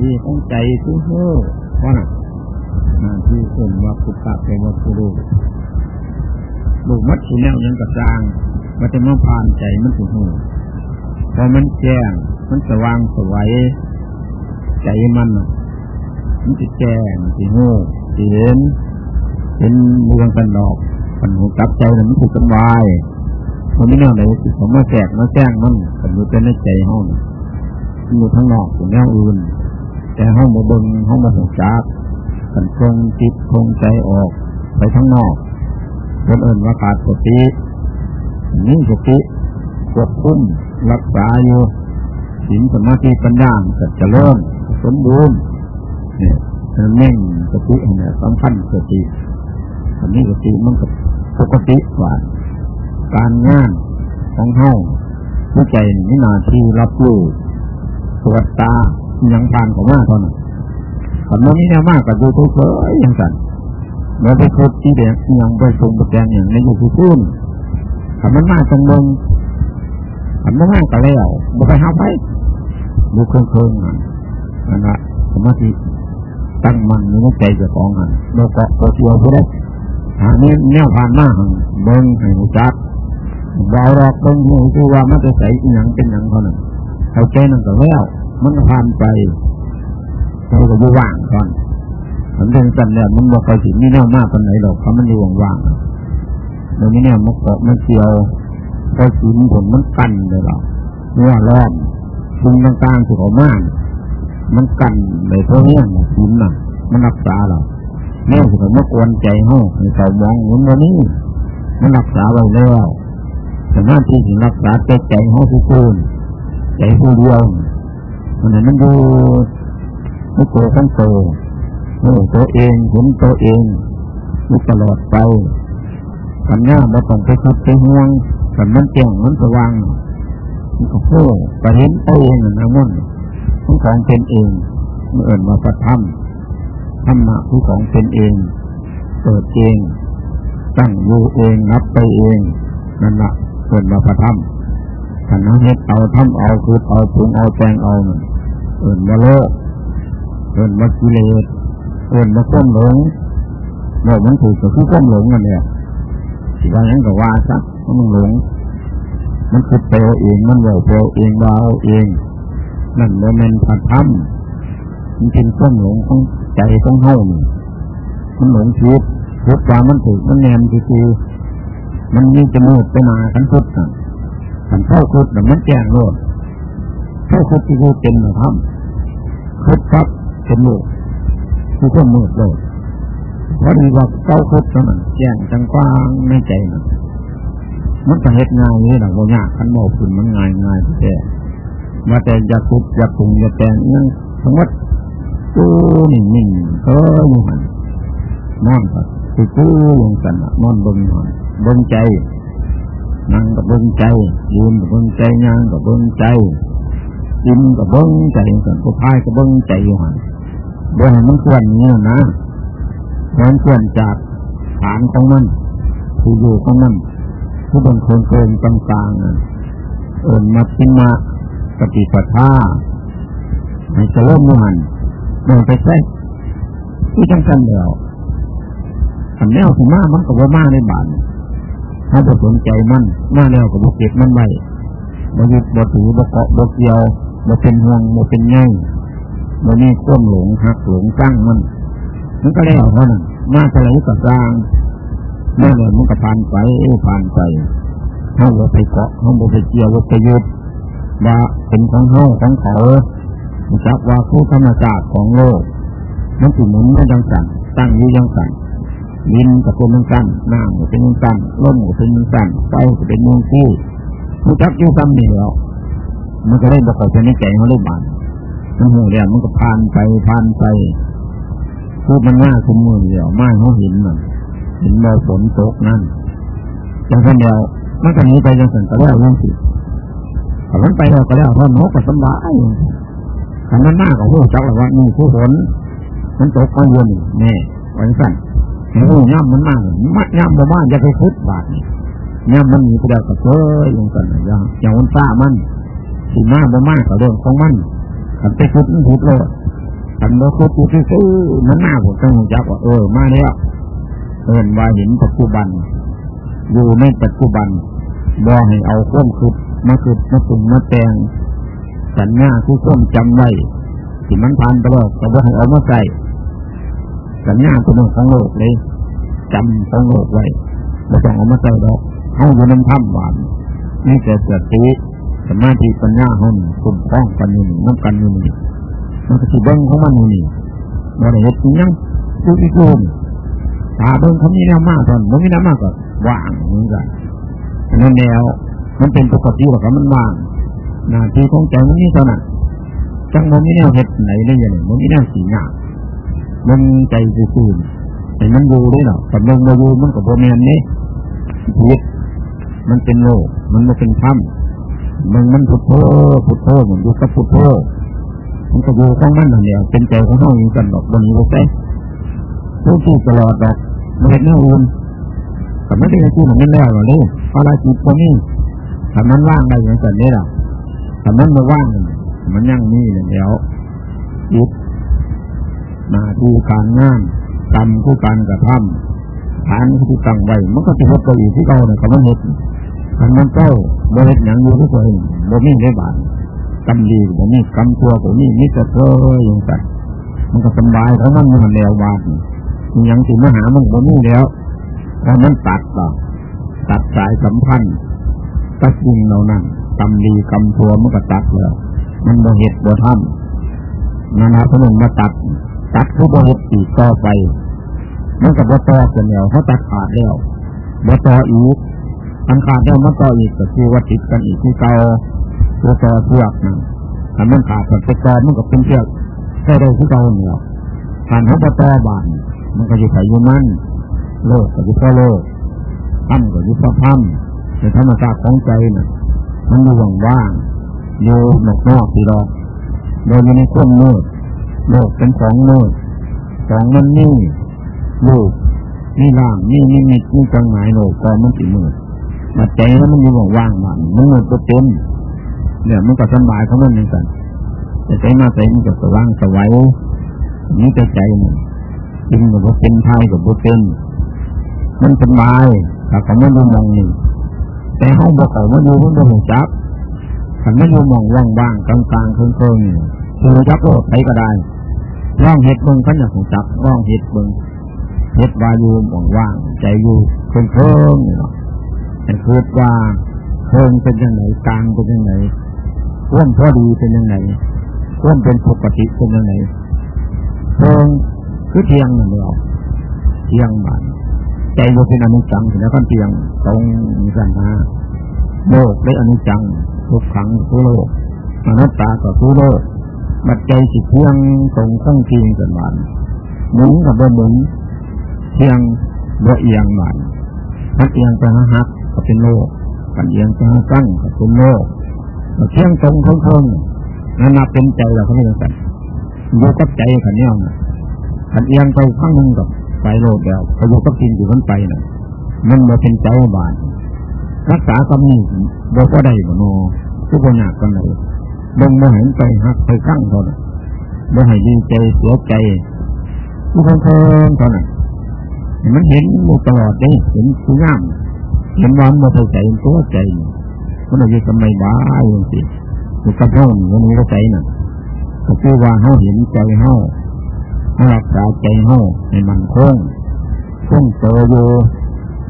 ที่ของใจทุกโง่ว่าหน้าที่ส่วนว่าปุตตะเป็นว่าปุรุลูกมัดสีแนวยังกระจางมันจะมาผ่านใจมันถูกหูพอมันแจ้งมันสว่างสวัยใจมันมันจะแจ้งสีหูสีเห็นเห็นเมืองกันดอกมันหูจับใจมันถูกสบายคนนี้แนวไหนสิผมมาแจกมาแจ้งมันมันอยู่ในใจห้องอยู่ทั้งนอกอยู่แนวอื่น แต่ห้องมเบิงห้องมาหูจับกันคงจิตคงใจออกไปทั้งนอกคนอื่นว่าขาดสตินี่สติควบคุมรักษาอยู่สินสมาธิปัญญาจะเจริญสมบูรณ์เนี่ยเน่งสติเนี่ยสำคัญสติอันนี้สติมันกับปกติกว่าการงานของเฮาผู้ใจนี่นาที่รับรู้ตรวจตา ยังผ่านของมาเท่านั้นขันนี้เนี่ยมากกับดูทุกข์ยังสั่นเราไปคุดที่เด็กยังไปส่งประแจงอย่างในอยู่ที่พุ่นขันมันมากตรงมึงขันมันมากกับแล้วบ่ไปหาไปดูเครื่องเครื่องนั่นแหละสมาธิตั้งมันในใจจ้าของกันโลกเกาะโคเทียวผู้ใดหาเนี้แนวผ่านมากเบิ้งให้หูจัดบาหรอกเบิ้งหูคือว่ามันจะใส่หนังเป็นหนังเท่านั้นเอาใจนั่นก็แล้ว มันผ่านไปเราก็อยู่ว่างก่อนมันเป็นสันเนี่ยมันบอกเขาสิมีแนวมากปันไหนหรอกเขาะมันอยู่ว่างๆมันไม่แนวมันเกาะมันเกี่ยวพอสินผลมันกันเลยหรอกเนื้อร้อนสิ่งต่างๆที่เขามากมันกันเลยเพราะเนี่ยสินน่ะ มันรักษาเราแม่ที่เขามากวนใจห้องให้เขามองเหมือนวันนี้มันรักษาไว้แล้วแต่หน้าที่ถึงรักษาใจใจห้องผู้คูณใจผู้เดียว มันนั้นมันดูไม่โตขั้นโตโอ้ตัวเองเห็นตัวเองมีตลอดไปปัญญาเราต้องไปคัดไปห่วงกันมันแจ้งมันสว่างมันก็โอ้ไปเห็นตัวเองนะมั่นทั้งของเป็นเองเมื่อเอิ่นมาประทับธรรมะผู้ของเป็นเองเปิดเอง ตั้งอยู่เองนับไปเองนั่นแหละเอินมาประทับ ขันเฮ็ดเอาทำเอาคือเอาปรุงเอาแปลงเอาเอิ่นมาโลกเอิ่นมากิเลสเอิ่นมาข้มหลงบอกมันถูกกับผู้ข้มหลงกันเนี่ยสิว่าอย่างกับว่าซักมันหลง มันคือเปลเองมันบอกเปลเองว่าเอาเองนั่นโมเมนต์ผัดทำมันเป็นข้มหลงของใจของเฮามันหลงคิดคิดว่ามันถูกมันแนมคือมันมีจมูกไปมากันพุทธ มันเข้าคุดมันแจ้งโลดเข้าคุดที่คือเป็นหรือทำคุดครับเป็นโลดคือข้อมืดโลดเพราะดีว่าเข้าคุดนั้นแจ้งจังกว้างในใจมันมันจะเฮ็ดง่ายนี่หรอกว่ายากขันโมกุนมันง่ายง่ายแต่มาแต่ยาคุดยาปรุงยาแต่งนั่งทั้งหมดกูนิ่งนิ่งเอออยู่หันนอนกับคือกูลงกันนอนบนนอนบนใจ นั่งกับเบิ้งใจยืนกับเบิ้งใจย่างกับเบิ้งใจกินกับเบิ้งใจกันก็พายกับเบิ้งใจอยู่หันเบื้องมันควรนี้นะมันควรจากฐานของมันที่อยู่ของมันผู้บังคนเกินต่างๆเอิญมาพิมาปฏิปทาให้จะเริ่มหันเดินไปใช้ที่จังกันเดียวขันแนวสมามันก็ว่ามาในบ้าน ถ้าบสนใจมั่นมาแล้วก็บกเก็บมันไว้บยึดบถือบเกาะบเกี่ยวบเป็นห่วงบเป็นง่ายบนี่ข้มหลงหักหลงสร้งมันมันก็แล้วเท่านั้นมาอะไรก็สร้างมาแล้วมันก็ผ่านไปผ่านไปเขาบไปเกาะเขาบไปเกี่ยวบไปยึดว่าเป็นของเขาของเขาจักว่าผู้ธรรมชาติของโลกมันถึงหมุนไม่ยังสั่นตั้งอยู่ยังสั่น ดินกับเป็นมันกันน้ำกับเป็นมันกันล้มกับเป็นมันกันไฟกับเป็นมันที่ผู้จักยู่ซ้ำนี่แล้วมันก็ได้บอกเขาในใจเขาเลยบานมันหัวเรียนมันก็ผ่านไปผ่านไปพูดมันง่ายสมมือเดียวไม่เขาเห็นมันเห็นเราฝนตกนั่นอย่างเดียวมันก็หนีไปยังสันก็แล้วยังสิถ้ามันไปเราก็แล้วเพราะนกก็สบายขันมันมากกว่าพวกจักรวานี่ผู้ฝนมันตกก็วนแน่วันสั้น เห็นย่ำมันมากมัดย่ำบ่มากจะไปพุดบาทย่ำมันมีประเดี๋ยวกับเอ้ยลงกันอย่างอย่างมันซ่ามันสีหน้าบ่มากกับเรื่องของมันขันไปพุดมันพุดเลยขันโมคุดซื่อมันหน้าผมต้องจับว่าเออมาแล้วเอินว่าเห็นปัจจุบัน อยู่ในปัจจุบันบ่ให้เอาข้อมคืดมาคืดมาปรุงมาแต่งสัญญาที่ข้อมจำไว้ที่มันผ่านไปแล้วแต่บ่ให้เอามาใส่ สัญญาเป็นองของโลกเลยจำของโลกไว้ไม่ต้องเอามาใส่ดอกเข้าอยู่น้ำถ้ำหวานนี่แต่สติสมาธิปัญญาห้องคุ้มครองกันอยู่นี่น้ำกันอยู่นี่มันก็สิเบิ้งของมันอยู่นี่บ่ได้เห็ดอิหยังทุกอีกคนตาเบิ้งเขามีแนวมากตอนมันมีแนวมากก็ว่างเหมือนกันอันนั้นแนวมันเป็นปกติหรอกครับมันว่างหน้าที่ของใจมันนี่เท่านั้นจังมันมีแนวเห็ดไหนได้ยังไงมันมีแนวสีหน้า มันใจซื่อๆแต่มันอยู่ได้หรอกแต่มันมาอยู่มันกับโบแมนนี่ผิดมันเป็นโลก มันไม่เป็นถ้ำมันมันพุทโธพุทโธมือนอยู่กับพุทโธมันก็อยู่ของมันนั่นแหละเป็นใจของเขาอยู่กันดอกบนนี้ก็ได้ผู้ที่ตลอดดอกไม่เห็นหน้าอุ่นแต่ไม่ได้ที่มันไม่แล้วหรอกเลยอะไรจิตพวกนี้ถ้ามันว่างได้อย่างนั้นนี่แหละถ้ามันไม่ว่างมันยังมีเลยแล้วจิต นาที่การงานกรรมผู้การกระทำฐานที่ตั้งไว้มันก็จะพบตัวอีกที่เราเนี่ยเขาไม่เห็นอันมันเจ้าบริเวณอย่างอยู่ที่ตัวเองบ่มีได้บานกรรมดีบ่มีกรรมตัวบ่มีมิตรเธออย่างไรมันก็สบายเพราะมันมีแนววานอย่างที่มหามันบ่มีแล้วเพราะมันตัดต่อตัดสายสัมพันธ์ตัดสิ่งเหล่านั้นกรรมดีกรรมตัวมันก็ตัดแล้วมันบ่เหตุบ่ทำนานาพนมมาตัด ตัดคือบ่เหตุอีกต่อไปมันกับบ่ต่อกันแล้วเขาตัดขาดแล้วบ่ต่ออีกอันขาดแล้วมันต่ออีกก็คือว่าติดกันอีกที่เก่าตัวต่อเชือกนะถ้ามันขาดมันไปต่อมันก็เป็นเชือกแค่ได้ที่เก่าเนี่ยผ่านเขาบ่ต่อบานมันก็อยู่ไสอยู่นั่นโลกก็อยู่พราะโลกถ้ำก็อยู่พราะถ้ำในธรรมชาติของใจน่ะมันอยู่ว่างๆอยู่นอกนอกที่รอโดยอยู่ในข้อมมืด โลกเป็นของมืดของมันนี่โลกนี่ร่างนี่นี่มิดนี่จังหมายโลกก็มันสิมืดมาใจแล้วมันอยู่ว่างๆมันมันมืดก็เต็มเนี่ยมันก็สบายเขามันเหมือนกันแต่ใจมาใจมันก็สว่างสวัยนี่ใจใจมันจริงกับเป็นไทยกับเป็นมันสบายถ้าเขาไม่ดูมองนี่แต่ห้องบอกเขาไม่ดูมันก็หัวจับขันไม่ดูมองว่างๆกลางๆเครื่องๆ นี่คือจับโลดไปก็ได้ร่องเห็ดเบิ้งขันอยากหัวจับร่องเห็ดเบิ้งเฮ็ดวายู่ว่างใจอยู่เพิ่งเพิ่งเนาะแต่คิดว่าเพิ่งเป็นยังไงกลางเป็นยังไงร่วมพอดีเป็นยังไงร่วมเป็นปกติเป็นยังไงเพิ่งคือเทียงนั่นเดียวเทียงบานใจอยู่เป็นอนิจังถึงแล้วก็เทียงตรงมีสันนาโลกได้อนิจังทุกขังทุโลกอนัตตาก็ทุโลก บัดใจสิเทียงตรงข้งเทียงกันบานหมุนกับบ่หมุนเทียงบ่เอียงบานถ้าเอียงไปหาหักก็เป็นโลกกันเอียงไปหาตั้งก็เป็นโลกเที่ยงตรงข้างๆนั่นนับเป็นใจเราเขาไม่ต้องกันอยู่กับใจขันเนี่ยขันเอียงไปข้างหนึ่งกับไปโลดแล้วเขาอยู่กับกินอยู่กันไปนะมันมาเป็นใจบานรักษาคำนี้บ่ก็ได้บ่โนทุกคนอยากกันเลย ลงมาเห็นไปหักไปข้างเท่านั้นบ่ให้ดีใจเสียใจทุกคนเพิ่มเท่านั้นมันเห็นมูตลอดได้เห็นคืองามเห็นวันมาใส่ใจตัวใจ มันอยู่ทำไมบ้าอย่างสิอยู่กับห้องวันนี้ก็ใจน่ะก็คือว่าเขาเห็นใจเขาเขารักษาใจเขาให้มันคงคงโตอยู่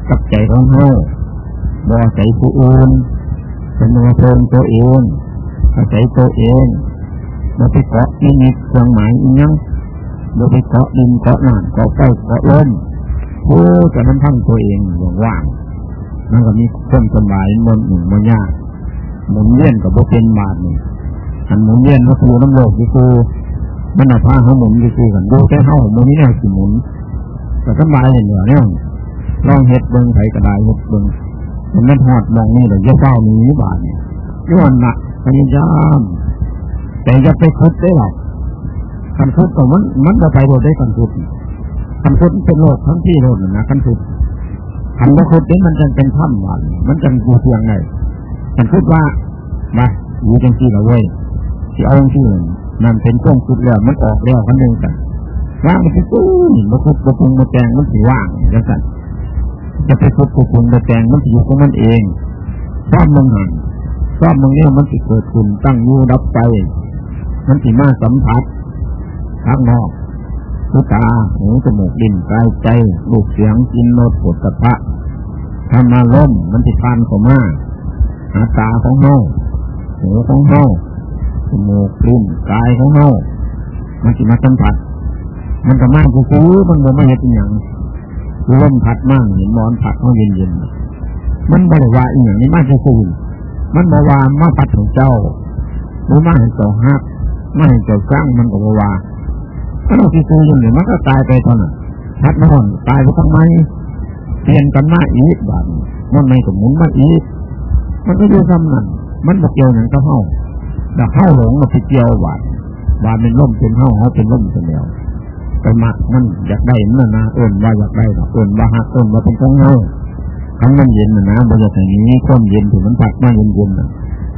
กับใจของเขาบ่ใส่ผู้อื่นเป็นตัวเพิ่มตัวเอง อาศัยตัวเองบ่ไปเกาะนิมิตเครื่องหมายอีกยังบ่ไปเกาะดินเกาะน้ำเกาะไฟเกาะลมผู้จะน้ำพังตัวเองอย่างว่างมันก็มีคนสบายมันหนึ่งมันยากหมุนเวียนกับโบเป็นบาทนี่อันหมุนเวียนก็คือน้ำโลกก็คือมันเอาผ้าเขาหมุนก็คือกันดูแค่เขามันนี่แน่สิหมุนแต่สบายเหนือเนี่ยลองเห็ดเบิ้งไถกระไดเห็ดเบิ้งมันนั่หอดมองนี่เลยเยอเฝ้านี้บาทนี่ย้อนหนัก พยายามแต่จะไปคุดได้หรอกคันคุดก็มันมันจะไปโดดได้กันคุดคันคุดเป็นโลกทั้งที่โลกนะคันคุดคันว่าคุดนี้มันจะเป็นถ้ำหวานมันจะกูเพียงไงคันคุดว่ามาอยู่จังที่ละเว้ยที่เอาจังที่นั่นเป็นช่วงสุดแล้วมันออกแล้วคันหนึ่งกันว่างมันจะตู้มาคุดมาปรุงมาแจงมันสีว่างแล้วกันจะไปคุดปรุงมาแจงมันสีอยู่ของมันเองชอบมึงหัน ชอบมึงเนี่ยมันสิเกิดคุณตั้งยูรับไปมันสีมาสัมผัสข้างนอกหูตาหูจมูกดินกายใจลูกเสียงกินโนดปวดกระพะทำมาล้มมันติพันเข้ามาหาตาของเฮาหูของเฮาจมูกลิ้นกายของเฮามันสิมาสัมผัส มันก็มากคือมันบ่มาเห็นอย่างคือลมพัดมั่งเห็นมอนผัดเขาเย็นเย็นมันบริวาอีอย่างนี้มากคือ มันบวามาพัดของเจ้าหรือมาเห็นเจ้าฮักมาเห็นเจ้าสร้างมันก็บวาถ้าเราที่ซื้ออย่างนี้มันก็ตายไปตอนนั้นพัดนอนตายไปทั้งไมเปลี่ยนกันมาอีกบาดมันไม่ก็หมุนมาอีก มันก็อยู่ซ้ำนั่นมันบอกเกี่ยวอย่างกับเฮาแต่เฮาหลงมาไปเกี่ยวบาดบาดเป็นล่มเป็นเฮาเฮาเป็นล่มเป็นแล้วไปมักมันอยากได้มันนะเอิญว่าอยากได้เอิญว่าหักเอิญว่าเป็นของเฮา ทั้งมันเย็นนะนะบริษัทนี้ความเย็นถึงมันผักมาเย็นเย็นนะ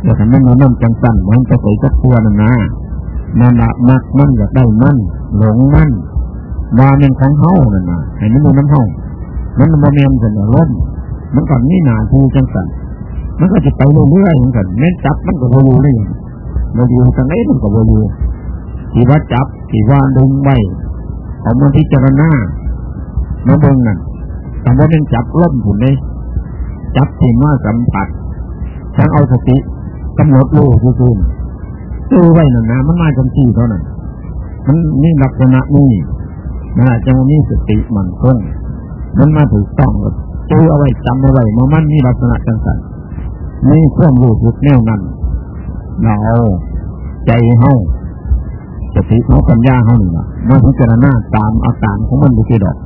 แต่ถ้ามันมันจังสั่นมันจะใส่ก็ครัวนะนะนั่นละมักมันอยากได้มันหลงมันว่าเป็นของเฮานั่นนะให้มันดูน้ำเฮามันมันเมียนกันล้มมันก่อนนี่หนาทีจังสั่นมันก็จะไปเรื่อยๆเหมือนกันแม้จับมันก็โวยูเลยโวยูทางไหนมันก็โวยูที่ว่าจับที่ว่าดึงไว้เอามาพิจารณามาเบิ่งนั่นแต่ว่าเป็นจับล้มผุนเลย จับที่มาสัมผัสทั้งเอาสติกำหนดรู้คือคือตู้ไว้นั่นนะมันมาจำที่เท่านั้นมันนี่ลักษณะนี่นะจังนี้สติมันคงมันมาถูกต้องตู้เอาไว้จำเอาไว้มามันมีลักษณะจังสันนี่ควมรู้สึกแนวนั้นเราใจเฮาสติเขาปัญญาเขาหนึ่งมาพิจารณาตามอาการของมันดูสิดอก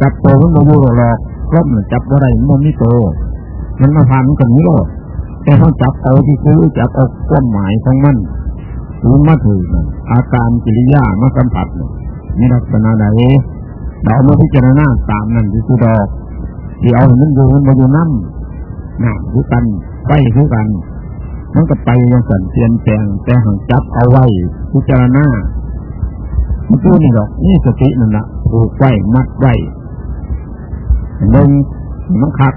จับโตมันมาอยู่หลอก ครบมันจับอะไรมันไม่โต มันมาพันกันนี้หรอกแต่เขาจับเอาที่คือจับเอาความหมายของมันรือมาถืออาการกิริยามาสัมผัสมีลักษณะใดเรามาพิจารณาตามนั่นที่คือดอก ที่เอามันอยู่มันมาอยู่น้ำน้ำคือกันไฟคือกันมันก็ไปยังสันเปลี่ยนแปลงแต่หังจับเอาไว้พิจารณามันพูดนี่หรอกนี่สตินั่นแหละผูกไว้มัดไว้ หนึ่งมันคัก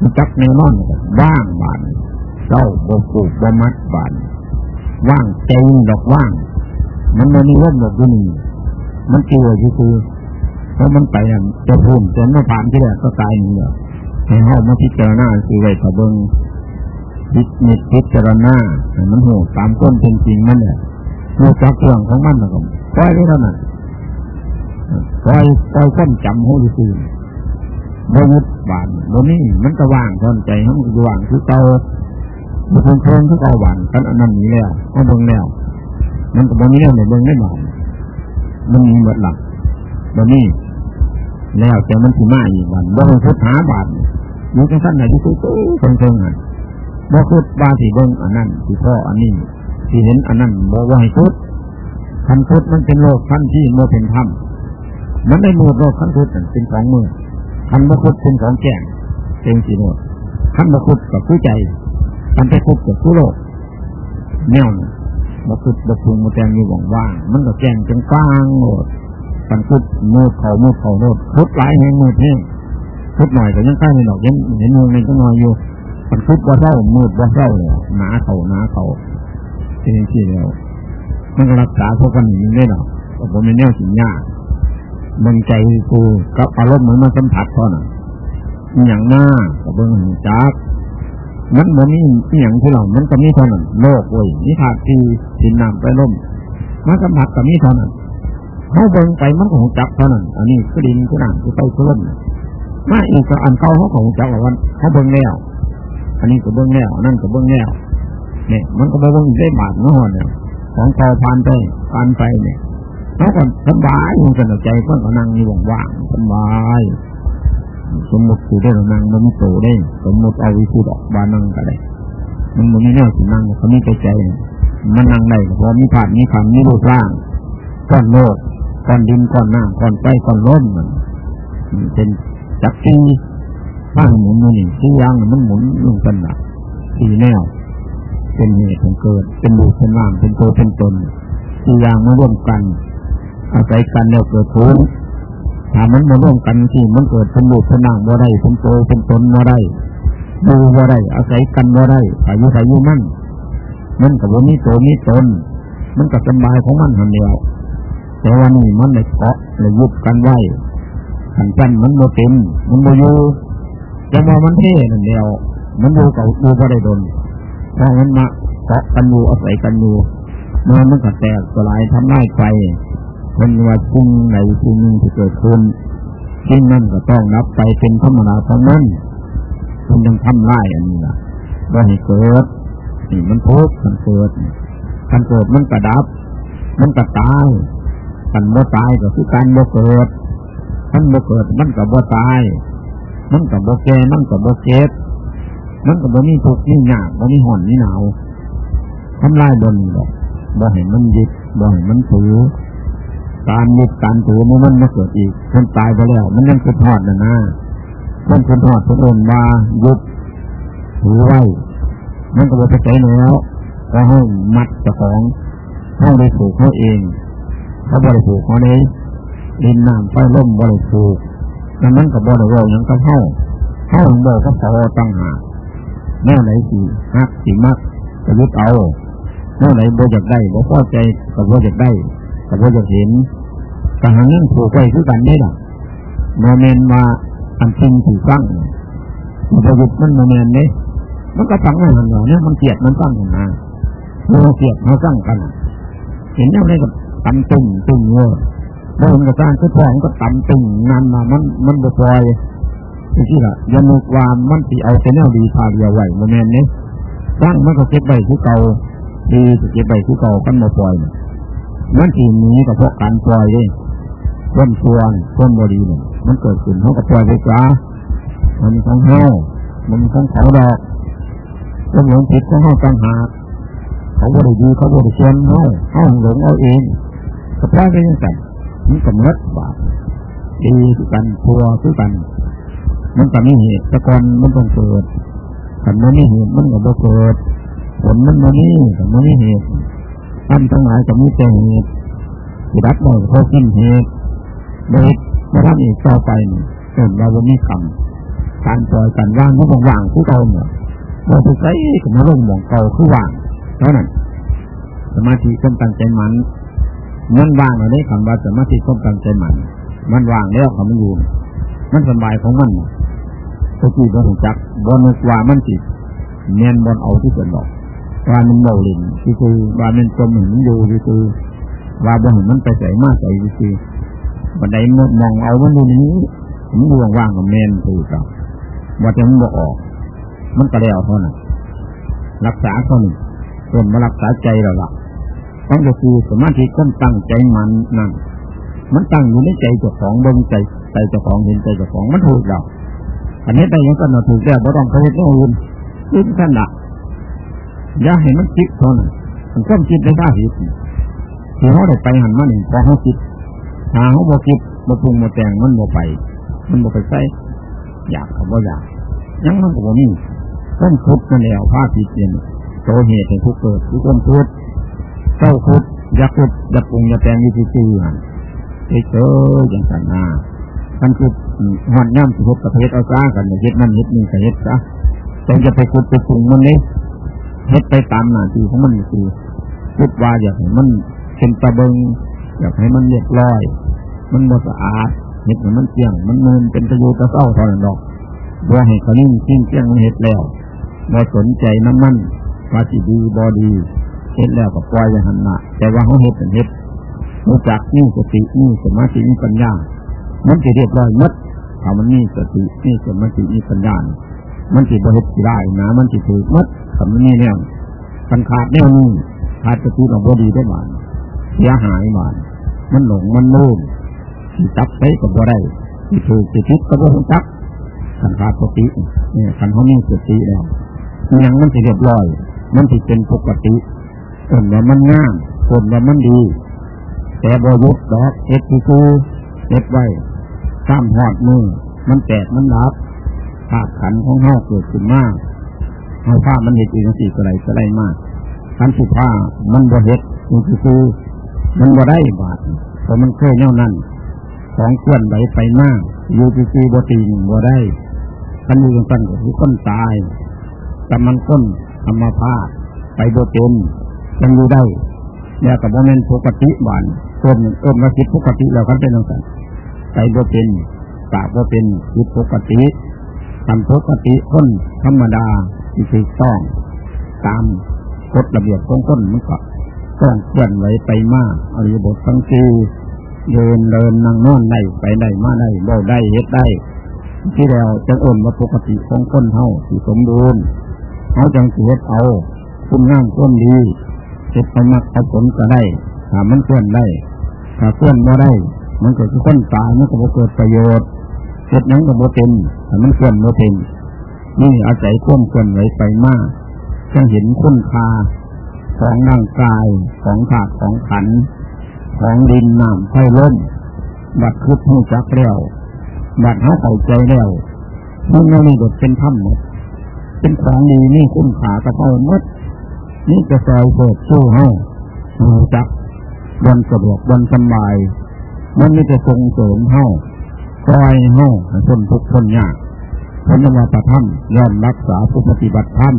มันจับในนอนว่างบานเจ้าบผูกบมัดบานว่างใจดอกว่าง มันมันมีร่มดอกดุนีมันกลัวคือเพราะมันไปอะจะพุ่มจนมาผ่านที่แรกก็ตายนี่แหละให้เข้ามาพิจารณาคือไว้ตะเบิงพิจิตพิจารณามันโหตามต้นเป็นจริงมันเนี่ยรู้จักเรื่องของมันนะผมปล่อยไว้เท่านั้นปล่อยปล่อยค้นจำให้ดีสิ บยึดบานบนี้มันก็ว่างทอนใจมันก็ว่างคือเตาบุคคลโคงคือเตาหวานกันอันนั้นนี้แล้วก็เบิ่งแล้ว มันก็บนี้แล้วเนี่ยเบิ่งไม่บานมันมีหมดหลักบนี้แล้วแต่มันถึมาอีกวันบ่พุทธาบาทอยู่จังสั้นไหนที่ตู้ตู้ตรงตรงอะบ่คุดบาสีเบิ้งอันนั้นที่พ่ออันนี้ที่เห็นอันนั้นบ่ว่าให้คุดคันคุดมันเป็นโลกขั้นที่โมเป็นธรรมมันได้มูดโลกขั้นคุดเป็นของมือ คันบ่คุดเป็นของแก่งเป็นสีโนดคันบ่คุดกับผู้ใจคันไปคุดกับผู้โลกแนวบ่คุดบ่พุงบ่แจงมีหวังว่าง มันก็แจ้งจนกลางโลดคันคุดมือเขามือเขาโลดคุดหลายแห่งมือแห้งคุดหน่อยก็ยังใกล้ในดอกยังเห็นมือในก็นอยอยู่มันคุดว่าเศร้ามืดว่าเศร้าเลยหนาเขาหนาเขาที่นี่ที่เดียวมันก็รักษาพวกกันอย่างนี้ได้หรอผมเป็นแนวสิญญา บังใจกูกับอารมณ์เหมือนมาสัมผัสเท่านั้นอย่างหน้ากับเบิ้งจับมันเหมือนนี่อย่างที่เรามันก็มีเท่านั้นโลกเว้ยนี่ถาดที่สินน้ำไปล่มมาสัมผัสกับมีเท่านั้นเขาเบิ้งไปมันของจับเท่านั้น อันนี้ก็ดินก็น้ำก็ไปก็ล่มมาอีกก็อันเก่าเขาของจับวันเขาเบิ้งแล้ว อันนี้ก็เบื้องแนวนั่นก็เบื้องแนวเนี่ยมันก็เบื้องได้บาดเนาะเนี่ยของเก่าผ่านไปผ่านไปเนี่ย เขาก็สบายมันสนใจเพื่อนก็นั่งอยู่ว่างสบายสมมติคือได้นั่งมันโตได้ สมมติเอาวิสุดอกบานั่งก็ได้มันมันมีแนวสินั่งเขามีใจใจมันนั่งได้เพราะมีผ่านมีคำมีรูปร่างก้อนโลกก้อนดินก้อนน้ำก้อนไฟก้อนลมมันเป็นจักรีตั้งหมุนนี่ที่ยางมันหมุนลงกันนะสี่แนว เป็นเหตุของเกิด เป็นรูปเป็นร่างเป็นตัวเป็นตนที่อย่างมาร่วมกัน อาศัยกันแล้วเกิดทุกข์ถ้ามันมาร่วมกันที่มันเกิดเป็นรูปเป็นร่างบ่ได้เป็นตัวเป็นตนบ่ได้ดูบ่ได้อาศัยกันบ่ได้อายุอายุมั่นมันกับว่ามีตัวมีตน มันกับสบายของมันคนเดียว แต่วันนี้มันเลยเกาะเลยยุบกันไว้ขันจันมันโมเต็มมันโมยูจะมามันเท่นั่นเดียว มันดูเก่าดูก็ได้โดนเพราะมันมาเกาะกันอยู่อาศัยกันอยู่เมื่อมันก็แตกสลายทำลายไป คนว่าสิ่งไหนสิ่งหนึ่งที่เกิดขึ้นสิ่งนั้นก็ต้องนับไปเป็นธรรมดาของนั้นมันยังทำลายอันนี้ล่ะว่าให้เกิดนี่มันทุกข์มันเกิดมันเกิดมันกระดับ มันกระตายกันบ่ตายก็คือการบ่เกิดมันบ่เกิดมันกับบ่ตาย มันกับบ่แก่มันกับบ่เก็บมันกับบ่มีทุกข์นี่ยากบ่มีห่อนนี่หนาวทำลายบนดอกบ่เห็นมันยึดบ่เห็นมันถือ การยึดการถือมันมันมาเกิดอีกคนตายไปแล้ว มันยังคือทอดนะนะคนคือทอดคนอื่นมายึดถือไว้มันก็บ่ไปใจแล้วก็ให้มัดเจ้าของให้ได้ถูกเขาเองเขาบริสุทธิ์เขาเลยดินน้ำไฟล่มบริสุทธิ์ดังนั้นกับบริสุทธิ์ยังกับเข้าเข้าของบอกก็พอตั้งหาแน่ไหนสิฮักสิมักจะยึดเอาแน่ไหนบ่อยากได้บ่พอใจกับบ่อยากได้ กับบ่อยากเห็นกระหังนั่งผูกไว้คือกันได้หรอโมเมนต์มาอันจริงถูกตั้งมันจะยึดมันโมเมนต์นี้มันก็ตั้งไม่หันเหล่านี้มันเกลียดมันตั้งกันมาเราเกลียดมาตั้งกัน เห็นยังไงกับตำตึงตึงเงอแล้วมันก็สร้างคือพองก็ตำตึงงานมามันมันบ่ปล่อยที่ละยมุกวามมันสีเอาเป็นแนวดีพาเรียไหวโมเมนต์นี้สร้างมันก็เก็บใบที่เก่าดีเก็บใบที่เก่ากันมาปล่อย มันสีนี้ก็เพราะการปล่อยเองต้นชวนต้นบดีเนี่ยมันเกิดขึ้นเขาก็ปล่อยไปจ้ามันมีของเฮามันมีของเขาดอกต้นหลงผิดของเฮาต่างหากเขาบริดีเขาบริชวนเฮาเฮาหลงเอาเองก็พลาดไปยังไงมันกำลังบาปดีคือกันทัวคือกัน มันก็มีเหตุตะกอนมันต้องเกิดขันมันไม่เหตุมันก็บ่เกิดผลมันมันนี่แต่มันไม่เหตุ ท่านทั้งหลายจะมีแต่เหตุที่รับได้เขากินเหตุโดยมาทำอีกต่อไปเกิดเราบ่มีคำการปล่อยกันว่างมันว่างคือเก่าเนี่ยเราไปใช้กับมาลงหมองเก่าคือว่างเท่านั้นสมาธิก้มตั้งใจมันมันว่างอะไรคำว่าสมาธิก้มตั้งใจมัน มันว่างแล้วเขาไม่อยู่มันสบายของมันตะกี้บนจักบนนึกว่ามันจิตเนียนบนเอาที่เกิดดอก ว่ามันเบาลินที่คือว่ามันจมเห็นมันอยู่ที่คือว่าบนเห็นมันไปใส่มากใส่ที่คือบันไดมดมองเอามันดูนี้ผมันอยู่ว่างกับเมนตัวกับว่าจะมันบอกออก มันกระเดียวเท่านั้นรักษาเท่านี้ส่วนมารักษาใจเราละต้องก็คือสมาธิก้มตั้งใจมันนั่นมันตั้งอยู่ในใจเจ้าของบงใจใจเจ้าของเห็นใจเจ้าของมันถูกเราอันนี้แต่ยังก็นาถูกแล้วเราต้องไปเห็นอื่นขึ้นขนาด อย่าเห็นมันคิดเท่านั้นมันก็คิดได้ได้หิที่เขาได้ไปหันมาหนึ่งพอเขาคิดหาเขาบอกคิดบปรุงมาแต่งมันบ่ไป มันบ่ไปใส่อยากเขาบ่อยากยังมันก็บ่มีต้นทุบนั่นแล้วผ้าผิดเย็นโตเหตุแห่งทุกเกิดทุกคนทุบเจ้าคุดอยากคุดอยากปรุงอยากแต่งวิธีตีหันเอ้เจออย่างสันนาท่านคือหอนย่ำสุภประเภทเอาซ่ากันเฮ็ดนั่นเฮ็ดนี่ก็เฮ็ดซะแต่จะไปคุดไปปรุงมันนี้ เฮ็ดไปตามหน้าที่ของมันคือคิดว่าอยากให้มันเป็นตะเบิงอยากให้มันเรียบร้อย มันบสะอาดเฮ็ดให้มันเที่ยง มันเงินเป็นประโยชน์ต่อเศร้าเท่านั้นดอกบ่ให้เขานิ่งทิ้งเที่ยงมันเฮ็ดแล้วบ่สนใจน้ำมันว่าสิดีบ่ดีเฮ็ดแล้วก็ปล่อยอย่างหันหน้าแต่ว่าเขาเฮ็ดเป็นเฮ็ดรู้จักนี่สตินี่สมาธินี่ปัญญา มันจะเรียบร้อยมัดถ้ามันนี่สตินี่สมาธินี่ปัญญา มันจะบริสุทธิ์ได้นะ มันจะถือมัด ถ้ามันนี่เนี่ยมันขาดแน่นี่ขาดสติเราบดีได้บ้านเสียหายบ้านมันหลงมันลุ่มที่จับใช้กับบ่ได้ที่ถูกที่ทิศก็บ่ต้องจับขันขาดสติเนี่ยขันเขานี่สติแล้วยังมันจะเรียบร้อย มันจะเป็นปกติคนว่ามันง่ามคนว่ามันดี แต่บยุดดอกเอ็ดคือเอ็ดไว้ข้ามหอดมือ มันแตกมันดับภาพขันของเฮาเกิดขึ้นมาก เอาภามันเห็นอีกสี่กระไรกระไรมากคันสิผ้ามันบ่เฮ็ดมันคือมันบ่ได้บาดเพราะมันเคยแนวนั้นของเคลื่อนไหวไปมากอยู่ที่บ่ตีงบ่ได้คันอยู่กันกันก็คือคนตายแต่มันก้นธรรมภาพไปบ่เป็นยังอยู่ได้เนี่ยกับโมเมนต์ปกติบานต้นต้นมาคิดปกติแล้วกันเป็นยังไงไปบ่เป็นปากบ่เป็นคิดปกติทำปกติคนธรรมดา ที่ถูกต้องตามกฎระเบียบของคนมันก็ต้องเคลื่อนไหวไปมากอริยบททั้งสี่เดินเดินนั่งนอนได้ไปได้มาได้บ่ได้เฮ็ดได้ ที่แล้วจะอ่นว่าปกติของคนเท่าที่สมบูรณ์เขาจังเสียเอาคุณงามคุณดีเจ็บไปมักเอาผลก็ได้ถ้ามันเคลื่อนได้ถ้าเคลื่อนไม่ได้ มันเกิดขึ้นตายมันก็บ่เกิดประโยชน์เจ็บนั้นก็บ่เป็นถ้ามันเคลื่อนบ่เป็น นี่อาศัยควมคลื่อนไหวไปมากจะเห็นคุณค่าของร่างกายของธาตุของขัน ของดินน้ำไฟลมบัดคืบผู้จักแล้วบัดหาใส่ใจแล้วมันนี่เด็ดเป็นถ้ำหมดเป็นของดีนี่คุณขากระเพาหมดนี่จะซอยเปิดสู้เฮาหูจักบนสะดวกบนสบาย มันไม่จะทรงเสริมเฮาคอยเฮาทนทุกข์ทนยาก พระนวัตธรรมย่อมรักษาผู้ปฏิบัติธรรม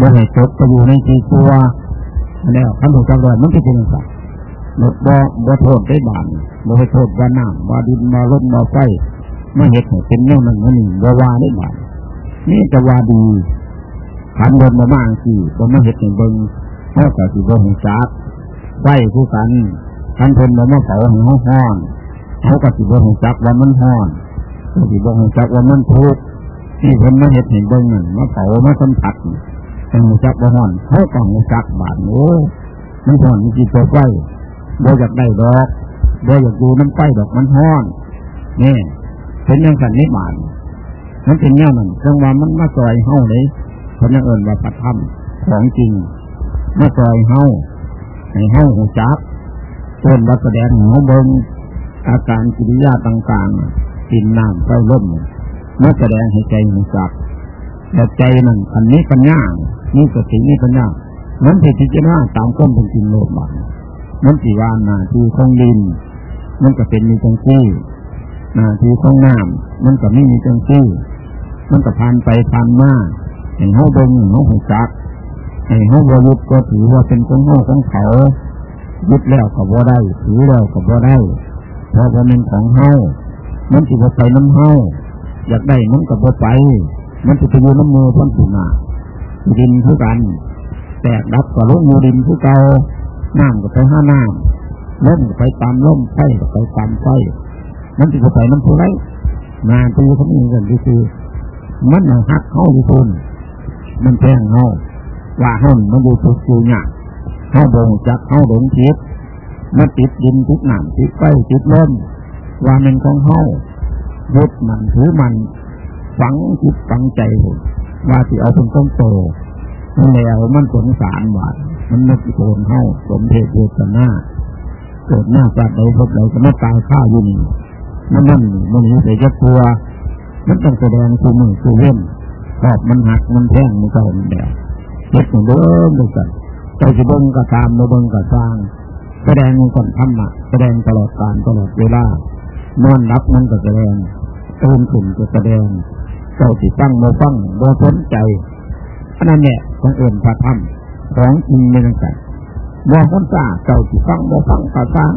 บ่ให้ตกไปอยู่ในที่ตัวแล้วคำถูกจำเลยมันจะเป็นยังไงหมดบ่บ่โทษได้บานบ่ให้โทษว่าน้ำว่าดินว่าลมว่าไฟไม่เหตุเป็นเนี่ยนั่นนั่นนี่บ่ว่าได้บานนี่จะว่าดีขันเดินมามากสิบ่มาเหตุให้เบิ่งเท่ากับสิบ่หงจักไฟคู่กันขันเพิ่นมามาเผาห้ห้อนเท่ากับสิบ่หงจักว่ามันห้อนสิบ่หงจักว่ามันทุกข์ ที่เพิ่นมาเหตุให้เบิ่งนั่นมาเผามาสัมผัสต้องจักบ่ห้อนเขาต้องจักบาดโอ้มันห้อนมันจีตัวไฟบ่อยากได้ดอกบ่อยากดูน้ำไฟดอกมันห้อนนี่เป็นยังสันนิบานมันเป็นแนวนั้นจังว่ามันมาซอยเฮาเลยพราะนั่นเอิญว่าปัตธรรมของจริงมาซอยเฮาให้เฮาหูจักต้นวัดแสดงหัวเบิงอาการกิริยาต่างๆกินน้ำไฟล่ม มาแสดงให้ใจหูจักแต่ใจนั่นอันนี้ปัญญานี่สตินี่ปัญญามันเป็นพิจารณาตามความเป็นจริงโลกบานมันสีวานนาทีของดิน มันก็เป็นมีจังซี่นาทีของน้ำมันก็ไม่มีจังซี่ มันก็ผ่านไปผ่านมาให้เฮาเบงเฮาหูจักให้เฮายุดก็ถือว่าเป็นของเฮาของเขายึดแล้วก็บ่ได้ ถือแล้วก็บ่ได้เพราะว่าเป็นของเฮามันสิบ่ไปน้ำเฮา อยากได้มันก็บ่ไป มันจะไปอยู่น้ำมือพ้นสุนาดินคือกัน แตกดับก็ลงอยู่ดินคือเก่าน้ำก็ไปห้าน้ำลมก็ไปตามลมไฟก็ไปตามไฟมันจะไปน้ำผู้ไรงานที่เขามีกันคือมันหักเข้าอยู่คนมันแทงเข้าว่าห้องมันดูทุกอยู่เนี่ยเข้าบงจักเข้าหลงทิศมาติดดินติดหนามติดไฟติดลมว่ามันของเข้า ยึดมันถือมันฝังจิตฝังใจว่าที่เอาเป็นต้นโตนั่นแล้วมันสงสารหวานมันไม่โกนเข้าสมเพศเวทนาเกิดหน้าสัตว์ใดพบใดก็มาตายข้าอยู่นี่มันนั่นมันนี้ใส่จะตัวมันต้องแสดงคือมือคือเล่นรอบมันหักมันแท่งมันก็มันแดดเฮ็ดเหมือนเดิมเลยกันเจ้าจะเบิ้งก็ตามมาเบิ้งก็สร้าง แสดงมันก่อนทำมาแสดงตลอดการตลอดเวลานอนรับมันก็แสดง ตื่นขึ้นก็แสดง เจ้าสิตั้งโมฟังโมสนใจอันนั้นเนี่ยต้องเอื่นพระธรรมของจริงในนั้นกันว่าคนตาเจ้าสิฟังโมฟังก็สร้าง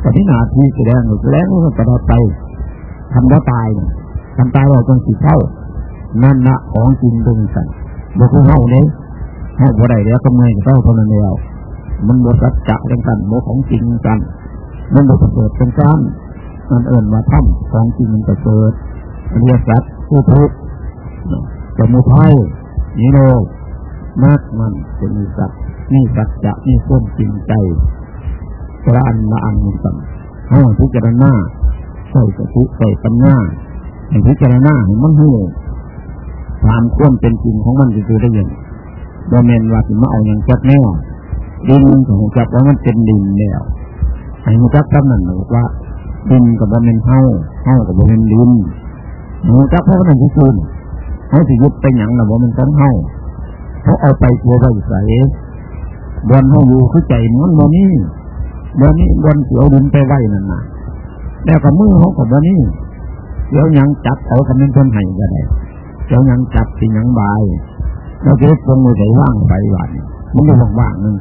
แต่ที่นาที่แสดงหรือแสดงมันตลอดไปทำว่าตายทำตายเราต้องสิเข้านั่นนะของจริงตรงกันบุคคลเฮาเนี่ยเฮาบ่ได้แล้วทำไงก็เท่าเท่านั้นแล้วมันบสัจจะกันกันโมของจริงกันมันบประเสริฐเป็นการ มันเอิ่นว่าถ้ำของจริงมันประเสริฐเรียกสัตว์ผู้ทุกข์สมุทัยนิโรธมากมันเป็นสัตว์นี่สัจจะนี่ส้นจริงใจกระอันละอันมีสัมให้พิจารณาใส่สติใส่ปัญญาให้พิจารณาให้มันหูตามควรเป็นจริงของมันจะคือได้ยังบมเมนว่าถึงมาเอาอย่างจักแนวดินของจักว่ามันเป็นดินแล้วให้มันจักคำนั้นบอกว่า ดินกับบมเมนเฮาเฮากับบมเมนดินหูจักเพราะมันที่คุณเขาสิยุบไปหยังนะว่ามันต้องเฮาเขาเอาไปตัวไปใส่บนเขาอยู่คือใจมันบนนี้บนนี้บนเสียวดินไปไหวนั่นนะแล้วก็มือเขากับบนนี้เดี๋ยวยังจับเขากับเป็นคนไห้ก็ได้เดี๋ยวยังจับสิยังบายเราเก็บตรงมือใจว่างไปวันมันไม่ว่างๆนึง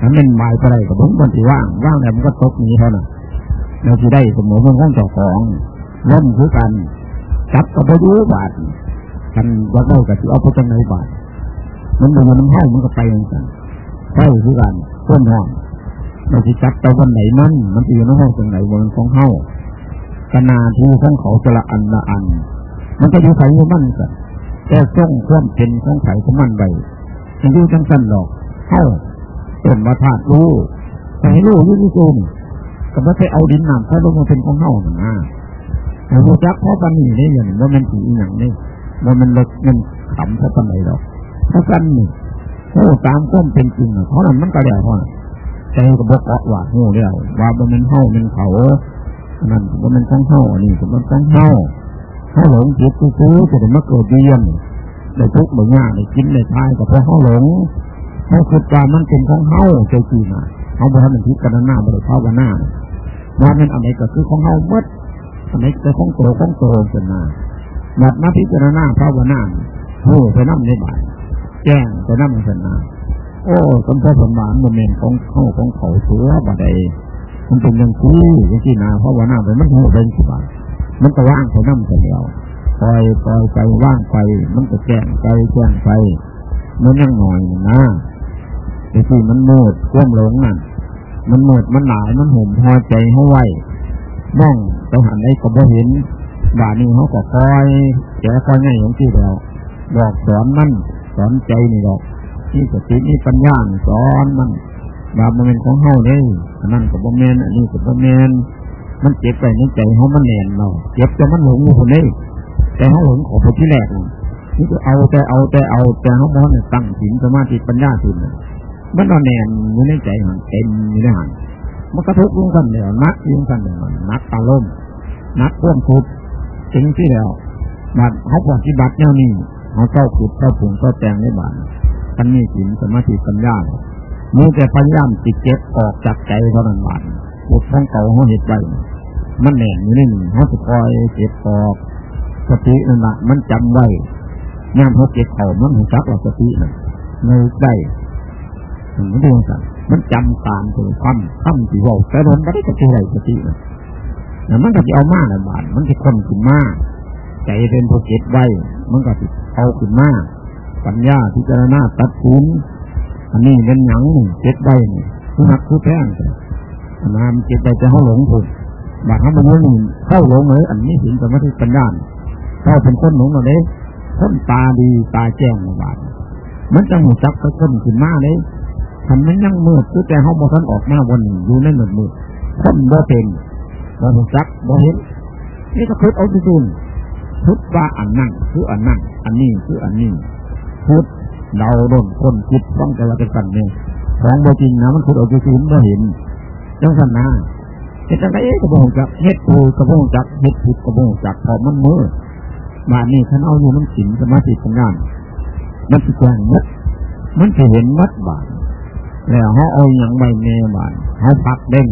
ถ้ามันบายก็ได้กับผมคนที่ว่างว่างแล้วมันก็ตกนี้เท่านั้น เราจะได้สมมติเรื่องของเจ้าของล้มคือกันจับกับพยุบาดกันว่าได้กับที่เอาไปจังไหนบาดมันมันมันให้มันก็ไปเหมือนกันใช่คือกันต้นห้อมเราจะจับไปวันไหนมันมันจะอยู่ในห้องตรงไหนวันของเฮากนาทีของเขาจะละอันละอัน มันก็อยู่ไผ่มันกันแต่ส่งความเป็นของไผ่ของมันไปมันอยู่จังสั้นหรอกเฮ้าเป็นมาธาตุรู้ใส่รู้ยุ่งยุ่ง ก็ไม่ไปเอาดินน้ำใส่ลงมาเป็นของเฮาหนาแต่รู้จักเพราะปันนี้เนี่ยอย่างว่ามันสีอย่างนี้ว่ามันเล็กมันขำเพราะปันไหนหรอกเพราะกันนี่โอ้ตามก้มเป็นจริงเพราะนั้นมันก็แล้วพราะใจก็บอกเกาะว่าโง่แล้วว่ามันเฮามันเขานั่นว่ามันต้องเฮาอันนี้มันต้องเฮาเฮาหลงจิตกู้จะได้มาเกิดเยี่ยมได้ทุกข์ได้ยากได้กินได้ทายก็เพราะเฮาหลงเฮาคิดว่ามันเป็นของเฮาใจจริงอะเฮาบ่ทันพิจารณาบ่ได้ภาวนา ว่ามันอะไรก็คือของเฮาหมดอันไหนก็ของโตของโตกันมาหมดมาพิจารณาภาวนาโอ้ไปนั่งในบานแจ้งไปนั่งในสนาโอ้สมพสมบานโมเมนของเข้าของเขาเสือบ่ได้มันเป็นย่างที่ย่างที่นาภาวนาไปมันหัวเป็นสบายมันก็ว่างไปนั่งไปแล้วปล่อยปล่อยไปว่างไป มันก็แจ้งไปแจ้งไปมันยังหน่อยนะแต่ที่มันมืดก้มหลงนั่น มันหมดมันหนายมันห่มพอใจเขาไว้มองไปหันไอ้ก็บ่เห็นบานี้เขาก็คอยแก่คอยง่ายของที่แล้วบอกสอนมันสอนใจนี่ดอกนี่สตินี่ปัญญาสอนมันบาปมันเป็นของเฮาเลยนั่นกับบ่แมนอันนี้กับบ่แมนมันเจ็บไปในใจเขามันแน่นเราเจ็บจนมันหลงอยู่คนนี้แต่เขาหลงขอไปที่แรกนี่ก็เอาแต่เอาแต่เอาแต่เขาบอกเนี่ยตั้งสินสมาธิปัญญาสิน มันนอนแน่นอยู่ในใจมันเต็มอยู่ในหันมันกระทุกข์ลงกันเดียวนักลงกันเดียวนักตาล่มนักพ่วงทุบจริงที่แล้วบัดเขาปฏิบัติเนี่ยนี่เขาเจ้าขุดเจ้าผงเจ้าแตงในบ้านท่านมีสินสมาธิปัญญามีแต่ปัญญาติดเจ็บออกจากใจเท่านั้นบ้านขุดของเก่าเขาเห็ดไปมันแหน่งอยู่นี่เขาจะคอยเจ็บออกสตินั่นแหละมันจำไว้งานเขาเก็บเขามันหัวจักราสติน่ะเงยได้ มันดูสันมันจำตามตัวคำคำที่ว่าแต่โดนไม่ได้กระตุ้นสติน่ะแต่มันก็จะเอามากละบาทมันจะคนขึ้นมากใจเป็นผู้เก็บไว้ มันก็จะเอาขึ้นมากปัญญาพิจารณาตัดสินอันนี้เป็นหยังเก็บไว้นี่คือหักคือแพงอันนั้นเก็บไว้จะเข้าหลงถูกบาทเขามันนี่เข้าหลงเลยอันนี้สินสมาธิปัญญาเข้าเป็นคนหลงเราเลยคนตาดีตาแจ้งบาทมันจะหูจักก็คนขึ้นมากเลย ทำมันยังมืดคือแต่เขาบอกท่านออกมาวันอยู่ในมืดมืดคนบ่เป็นบ่หูจักบ่เห็นนี่ก็คิดเอาจุนพุทว่าอันนั่นคืออันนั่นอันนี้คืออันนี้พุทเราโดนคนคิดต้องแต่ว่าจะกันเนี่ยของบ่จริงนะมันคิดเอาจุนบ่เห็นจังสันนะเหตุการณ์เอ๊ะกระบอกจักเหตุปูกระบอกจักเหตุผิดกระบอกจักพอมันมืดมานี่ท่านเอาอยู่น้ำสินสมาธิปัญญามันจะแจ้งมัดมันจะเห็นมัดบาท แล้วเขาเอาอย่างใบเมบานเขาพักเด้ง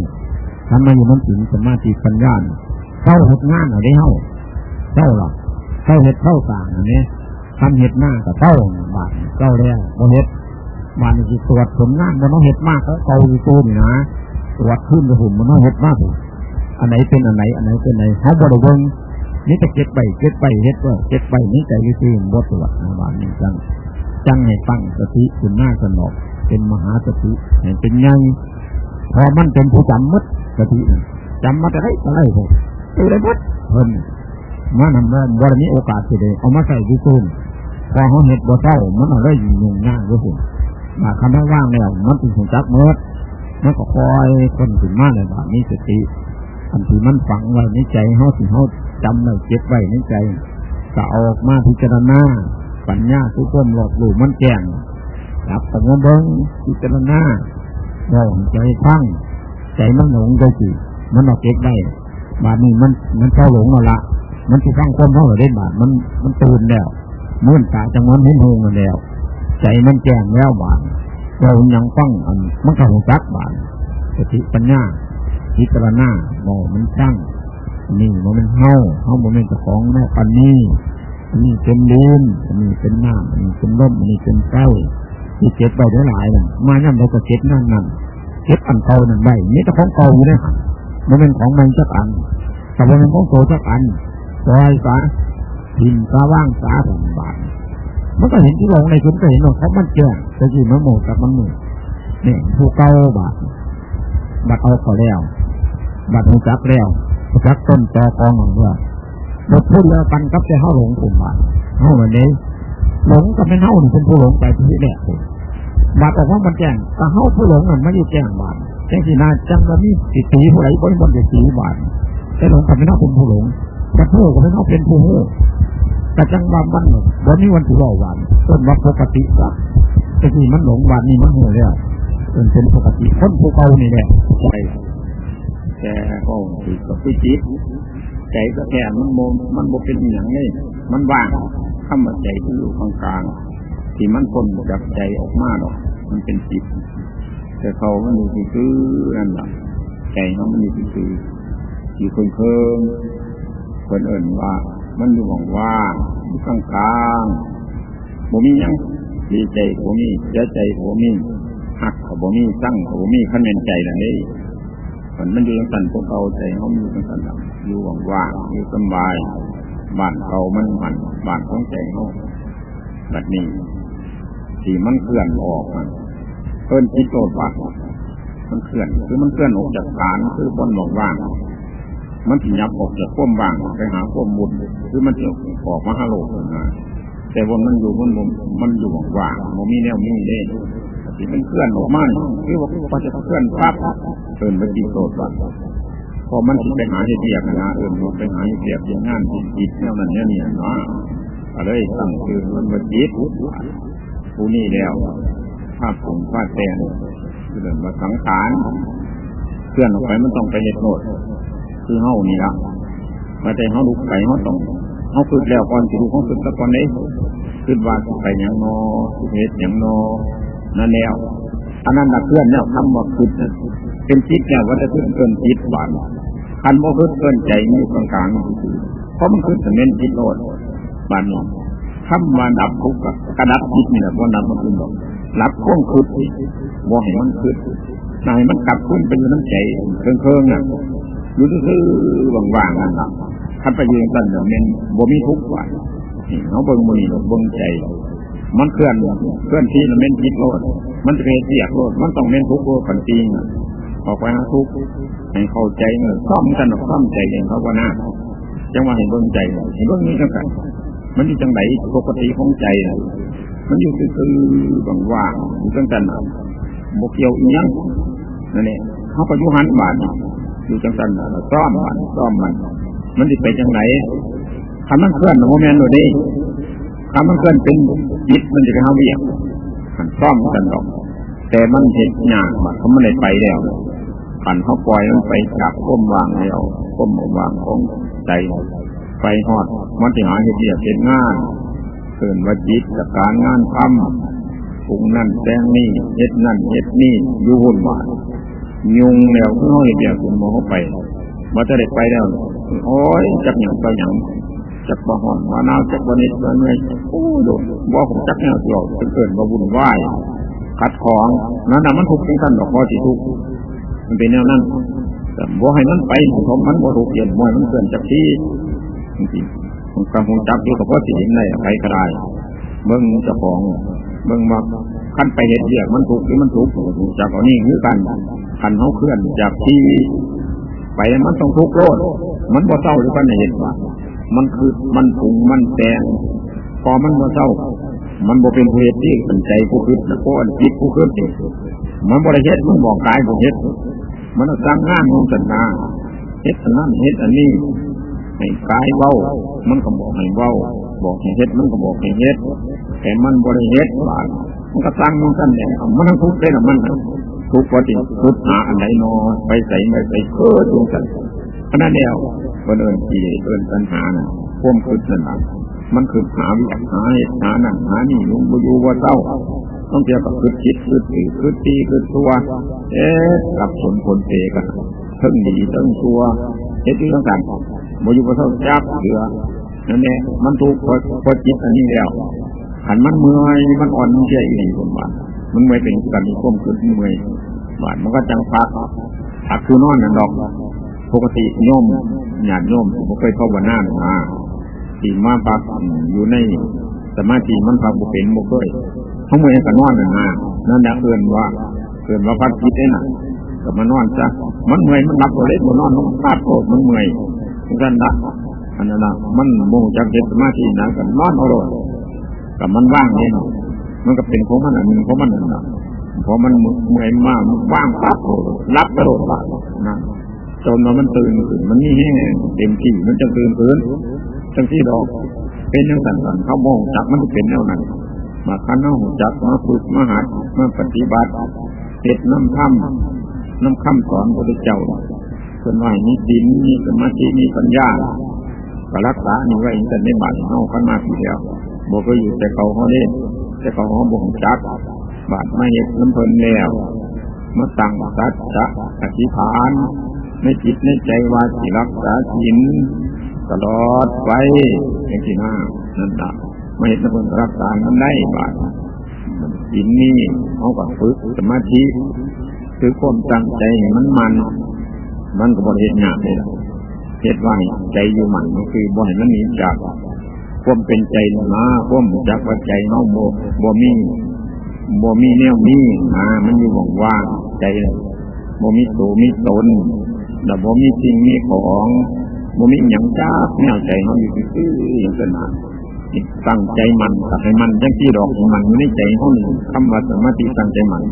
ทำมาอยู่น้ำสินสมาธิปัญญาเข้าหุดงานอะไรเข้าเข้าหรอกเข้าเห็ดเข้าต่างอันนี้ทำเห็ดหน้ากับเข้าบานเข้าแล้วโมเห็ดบานนี่ตรวจผลงานมันต้องเห็ดมากเขาเกาอยู่ตัวนี่นะตรวจขึ้นกระหุ่นมันต้องเห็ดมากอันไหนเป็นอันไหนอันไหนเป็นไหนเขาบริวงนี่จะเก็บใบเก็บใบเห็ดว่าเก็บใบนี้ใจก็คือบทตรวจบานนี้จังจังให้ตั้งสติขึ้นหน้าสนอก เป็นมหาสติเป็นไงพอมันเป็นผู้จำมัดสติจำมาแต่ได้อะไรผมตัวได้มัดเพิ่นมานำว่าวันนี้โอกาสสิเดเอามาใส่ที่ซูนพอเขาเห็ดบ่เศร้ามันอะไรอยู่ยุ่งยาด้วยผมมาคำว่าว่างแล้วมันเป็นของจักเมื่อมันก็คอยคนถึงมากเลยว่ามีสติอันที่มันฝังไว้ในใจเขาสิเขาจำไว้เก็บไว้ในใจก็ออกมาพิจารณาปัญญาทุกคนหลอกหลูมันแจ้ง จับตะงเบิ้งพิจารณาบองใจฟังใจมันหลงใจจีมันออกเก็บได้บาดนี้มันมันเข้าหลงเอาละมันที่ฟังคนเท่าไหร่ได้บาดมันมันตื่นแล้วมื่นตาจังมันเห็นหงแล้ว ใจมันแจ้งแล้วบาดเรายังฟังอันมันก็หูจักบานสติปัญญาพิจารณาบอมันช่างนี่มันเฮาเฮาโมเมนต์ของแม่ปันนี้อันนี้เป็นดินอันนี้เป็นน้ำอันนี้เป็นลมอันนี้เป็นไฟ ที่เก็บไปได้หลายนั่นมาย่ำเราก็เก็บนั่นนั่นเก็บอันเก่านั่นใบนี่แต่ของเก่าอยู่นะโมเมนของมันจักอัน แต่โมเมนของโตจักอันปล่อยสาทิมกาว่างสาถึงบาทมันก็เห็นที่ลงในคุณก็เห็นว่าเขามันแจ้งแต่ที่มันโมดกับมันหนึ่งเนี่ยผู้เก่าบาทบัดเอาขอแล้วบัดหูจักแล้วจักต้นตอกองของว่าบทพูดแล้วกันกับจะเข้าหลงกลุ่มบาทเข้าแบบนี้ หลงกับเป็นเข้าหนึ่งเป็นผู้หลงไปที่แรกเลยบาดออกว่ามันแจ้งแต่เข้าผู้หลงมันไม่ได้แจ้งบาทแจ้งที่นาจังว่ามีสิตีผู้ใดบริบทจะตีบาทแต่หลงกับเป็นเข้าเป็นผู้หลงแต่ผู้กับเป็นเข้าเป็นผู้หูแต่จังว่ามันวันนี้วันที่เราวันต้นวัดปกติครับแต่ที่มันหลงวันนี้มันหัวแล้วเป็นเป็นปกติคนผู้เก่านี่แหละใช่แต่ก็ติดกับจิต ใจก็แค่มันโมมันโมเป็นอย่างนี้มันว่างข้ามาใจที่อยู่กลางกลางที่มันคนจากใจออกมาหรอก มันเป็นจิต แต่เขามันอยู่ที่คือนั่นแหละใจเขามันอยู่ที่คืออยู่เพิ่งเพิ่งคนเอิ่นว่า มันอยู่ว่างว่างอยู่กลางกลางบ่มียังดีใจบ่มีเสียใจบ่มีหักบ่มีสั่งบ่มีขั้นเนใจนั่นเองมันมันอยู่ตั้งพวกเขาใจเขาอยู่ตั้งแต่ อยู่ว่างๆอยู่สบาย บ้านเขามันมันบ้านของใจเขาแบบนี้ที่มันเคลื่อนออกมันเพิ่นคิดโตบ้านมันเคลื่อน คือมันเคลื่อนออกจากฐานคือบนหลงว่าง มันถึงยับออกจากข้มว่างไปหาข้มมุดคือมันจะออกมาฮาโลกมาแต่วนมันอยู่มันมันอยู่ว่างมันมีแนวมีเด้ที่มันเคลื่อนออกมาคือว่าพอจะเคลื่อนปั๊บเอินไปจิตโตบ้านพ อมันไปหาเหตุเบียกนะเอินไปหาเหตุเบียกอย่างงานจิตแนวนั้นเนี่ยเนี่ยนะอะไรตั้งคือมันมาจิตผู้นี้แล้วภาพผมภาพแทนคือเดินมาสังขารเคลื่อนออกไปมันต้องไปเหตุโนดคือเฮ้านี่ละมาแต่เฮ้าลุกไปเฮ้าต้องเฮ้าฝึกแล้วก่อนสิดูกเฮ้าฝึกตะก่อนนี้ขึ้นว่าไปอย่างนอเหตุอย่างนอนั่นแล้วอันนั้นนักเคลื่อนเนี่ยทำมาขึ้นเป็นจิตเนี่ยว่าจะขึ้นเกินจิตหวาน คันโมขึ้นเกินใจมีกลางกลางเพราะมันขึ้นเน้นจิตโลดบานนี้คำว่าดับทุกข์กระดับจิตนี่แหละว่านับมันขึ้นบอกรับข้องคืดว่าให้มันคืดนายมันกลับขึ้นไปอยู่น้ำใจเครื่องเครื่องน่ะอยู่ซื่อว่างๆนั่นละคันไปยืนกันเนี่ยมันบ่มีทุกข์หวานนี่เขาเบิ่งมือนี่เบิ่งใจ มันเคลื่อนเคลื่อนที่มันเม่นจิตโลดมันจะเป็นเสียกโลดมันต้องเม่นทุกข์โลดปันจริงอ อกไปหาทุกข์ให้เข้าใจเงินซ่อมกันซ่อมใจเองเขาว่าหน้าจังว่าเห็นเบิ่งใจเห็นเบิ่งนี้จังกันมันอยู่จังไหนปกติของใจมันอยู่คือบางว่างอยู่จังกันบกเกี่ยวอีกยังนั่นเองเขาก็ยุหันบาทอยู่จังกันซ่อมมันซ่อมมัน มันติดไปจังไหนคำมันเคลื่อนโมเมนต์หนูดิคำมันเคลื่อนเป็นจิตมันจะไปหาเวียงมันซ่อมกันดอกแต่มันเห็นยากมันเขาไม่ได้ไปแล้ว ขันเขาปล่อยมันไปจับก้มวางแล้วก้มวางของใจไปหอดมันจะหาเหตุเดียเป็นงานเกินวจิตกับการงานทำปรุงนั่นแจ้งนี่เฮ็ดนั่นเฮ็ดนี่ยุ่นวายยุงแล้วก็เหตุเดียคุณมองเข้าไปมาจะได้ไปแล้วโอ้ยจักหยังไปหยังจักบ่หอนว่านาจักบ่นิดบ่เนื่อยโอ้โดนบ่ผมจักแนวเกี่ยวเป็นเกินบ่วุ่นวายขัดของนั่นน่ะมันทุกข์จังซั่นดอกพอสิทุกข์ มันเป็นแนวนั้นแต่บ่ให้มันไปผมมันบ่ถูกเย็นบ่ให้มันเกินจากที่จริงๆมันกำลังจับอยู่กับพ่อสิเห็นได้ไปก็ได้เบิ่งเจ้าของเบิ่งมาขั้นไปเห็นเรียกมันถูกหรือมันถูกจากเอานี่คือกันขันเขาเคลื่อนจากที่ไปมันต้องทุกโลดมันบ่เศร้าหรือกันเห็นว่ามันคือมันผุงมันแตงพอมันบ่เศร้า มันบ่เป็นผู้เหตุที่เป็นใจผู้คิดนะเพราะอันจิตผู้คิดมันบ่ได้เฮ็ดมันบอกกายผู้เฮ็ดมันสร้างงานมันสัญญาเฮ็ดอันนั้นเฮ็ดอันนี้ให้กายเว้า มันก็บอกให้เว้า บอกให้เฮ็ดมันก็บอกให้เฮ็ดแต่มันบริเฮ็ดบาดมันก็ตั้งมันกันเนี่ยมันทั้งทุกข์ได้ละมันทุกข์ปกติทุกข์หาอันไหนนอไปใส่ไม่ใส่เพื่อทุกข์กันขณะเดียวมันเอินทีเอินปัญหาน่ะพ่วงคืดนั่นแหละ มันคือหาวิหาเหตุหานั่นหานี่ลุงบุยูว่าเจ้าต้องเกี่ยวกับคืดคิดคืดตีคืดตีคืดตัวเอ๊ะกับผลผลเตกันทั้งดีทั้งตัวเฮ็ดที่ต้องการบ่อยู่ประเทศจับเหลือนั่นแหละมันถูกพอจิตอันนี้แล้วขันมันเมื่อยมันอ่อนมันเฉยอีกคนบ้านมันไม่เป็นกันมีข้มขึ้นเมื่อยบ้านมันก็จังพักพักคือนอนนั่นดอก ปกติโยมหยาดโยมผมเคยเข้าวันหน้ามา ตีมาพักอยู่ในสมาธิมันพักบุเป็นบุเคยเขาเมื่อยกันนอนนั่นานั่นแหละเอื่นว่าเอื่นว่าพักจิตได้น่ะก็มานอนจ้ะมันเมื่อยมันหลับตัวเล็กมันนอนมันปาดโกรธมันเมื่อยกันละอันนั้นนะมันโมจักเด็ดสมาธินะกันนอนเอาเลยกับมันว่างเองมันก็เป็นของมันอันนึงของมันอันนั้นพอมันเมื่อยมากว่างปั๊บรับกระโดดไปนะจนมันตื่นขึ้นมันนี่แห้งเต็มที่มันจะตื่นขึ้น จังที่ดอก เป็นอย่างสั่นเขามองจักมันเป็นแนวนั้นมาคันเอาจักมาฝึกมาหัดมาปฏิบัติเห็ดน้ำถ้ำน้ำข้ามสอนพระเจ้าเพื่อนว่ามีดินมีสมาธิมีปัญญาก็รักษานี่ไว้แต่ในบาทเฮาขันมาทีเดียวบอกก็อยู่แต่เขาเขาเล่นแต่เขาเขาบ่งจักบาทไม่เห็นน้ำเพลินแล้วมาตั้งสัจจะอธิษฐานในจิตในใจว่าสิรักษาศีล ตลอดไปอย่างที่ห้านั่นละไม่เห็นน้ำเพลินรักษามันได้บาทศีลนี่เขาก็ฝึกสมาธิคือความตั้งใจมันมัน มันก็บริเหตุงานเลยเหตุว่าใจอยู่มันก็คือบ่ให้มันหนีจากความเป็นใจนะความจากว่าใจน้องโบบ่มีบ่มีแนวมีอ่ามันอยู่ว่างใจบ่มีตัวมีตนแต่บ่มีสิ่งมีของ บ่มีหยังจ้าแนวใจเขาอยู่ซื่ออย่างนั้นตั้งใจมันแต่ให้มันจังที่ดอกมันอยู่ในใจเขาหนึ่งคำว่าสมาธิตั้งใจมัน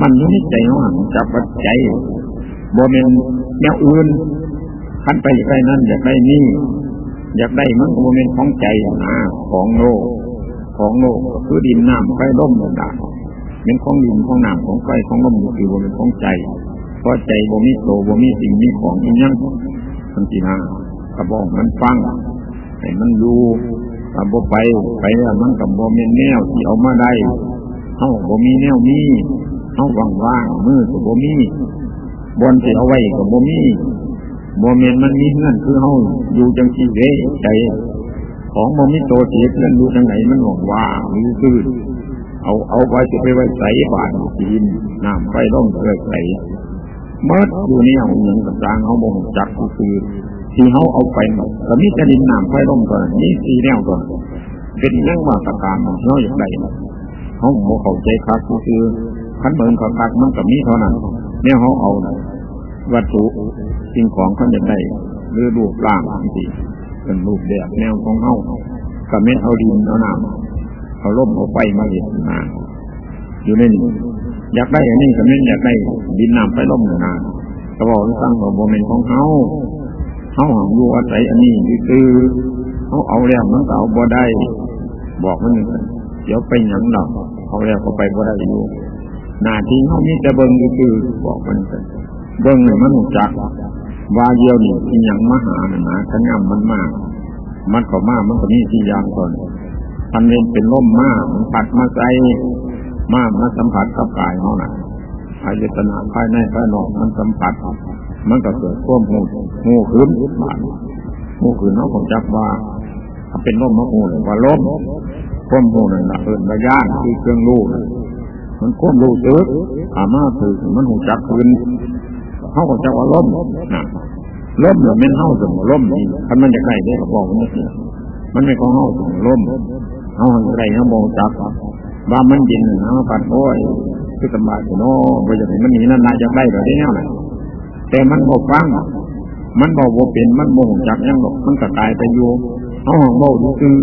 มันอยู่ในใจเขาหันจับว่าใจบ่เป็นแนวอื่นขันไปอยากได้นั่นอยากได้นี่อยากได้มันก็บ่เป็นของใจนะของโลกของโลกคือดินน้ำไฟลมต่างเป็นของดินของน้ำของไฟของลมคือบ่เป็นของใจเพราะใจบ่มีโตบ่มีสิ่งมีของอีกยัง ทันทีนะกระบอกมันฟังให้มันอยู่กับบ่ไปไปแล้วมันกับบ่เป็นแนวที่เอามาได้เฮาบ่มีแนวมีเฮาว่างๆมือก็บ่มีบนที่เอาไว้ก็บ่มีโมเมนมันมีเงื่อนคือเฮาอยู่จังสีเวใจ ของโมมิโตเสียเพื่อนดูทางไหนมันบอกว่ามือคือเอาเอาไว้จะไปไว้ใส่บาทจีนน้ำไฟร่มเกิดใส่ เมื่ออยู่เนี่ยเหมือนกับจางเขาบ่งจักคือที่เขาเอาไปหมดแล้วมีกระดินน้ำไฟร่มก่อนนี่สีแนวก่อนเป็นเรื่องมาตรการของเขาอย่างไรเขาโมเขาใจครับคือขันเหมือนเขาคักมันกับมีเท่านั้นเนี่ยเขาเอาวัตถุสิ่งของเขาจะได้หรือรูปร่างที่เป็นรูปแบบแนวของเขากับเม็ดเอาดินเอาน้ำเอาล่มเอาไฟมาเห็นมาอยู่ในนี้ อยากได้อย่างนี้กับเม็ดอยากได้ดินน้ำไฟล่มนานกระบอกตั้งหัวโมเมนของเขาเขาหังอยู่อาศัยอันนี้คือเขาเอาแล้วมันก็เอาบ่ได้ บอกมันเดี๋ยวไปหยังหนอกเอาแล้วก็ไปบ่ได้อยู่หน้าที่เขามีแต่เบิ้งคือบอกมันเบิ้งเนี่ยมันจักว่าเยี่ยวนี่ที่ยังมหาหนาขย่ำมันมาก มันก็มากมันก็มีที่ยางก่อนพันเวนเป็นล่มมากมันผัดมาใจ มากมาสัมผัสกับกายเขาหนักอายตนาภายในภายนอกมันสัมผัส มันก็เกิดควบหูหูขึ้นบานหูขึ้นเขาผมจับว่าเป็นล่มมะหูเลยว่าล่มควบหูนั่นนะเอินระยานคือเครื่องลูกมันควบลูกเยอะอามาคือมันหูจักขึ้นเขาก็จะว่าล้มนะล้มเนี่ยไม่เท่าสมล้มนี่คันมันจะใกล้ได้ก็บอกมันสิมันไม่ของเท่าสมล้มเขาอะไรเขามองจับ ว่ามันเย็นนะปัดโอ้ยคือสบายเนาะว่าจะไหนมันหนีนั่นนายจะได้แบบนี้เนี่ยแต่มันบอกฟังมันบอกว่าเป็นมันบอกจับยังบอกมันก็ตายไปอยู่เขาห้องเบอกคือ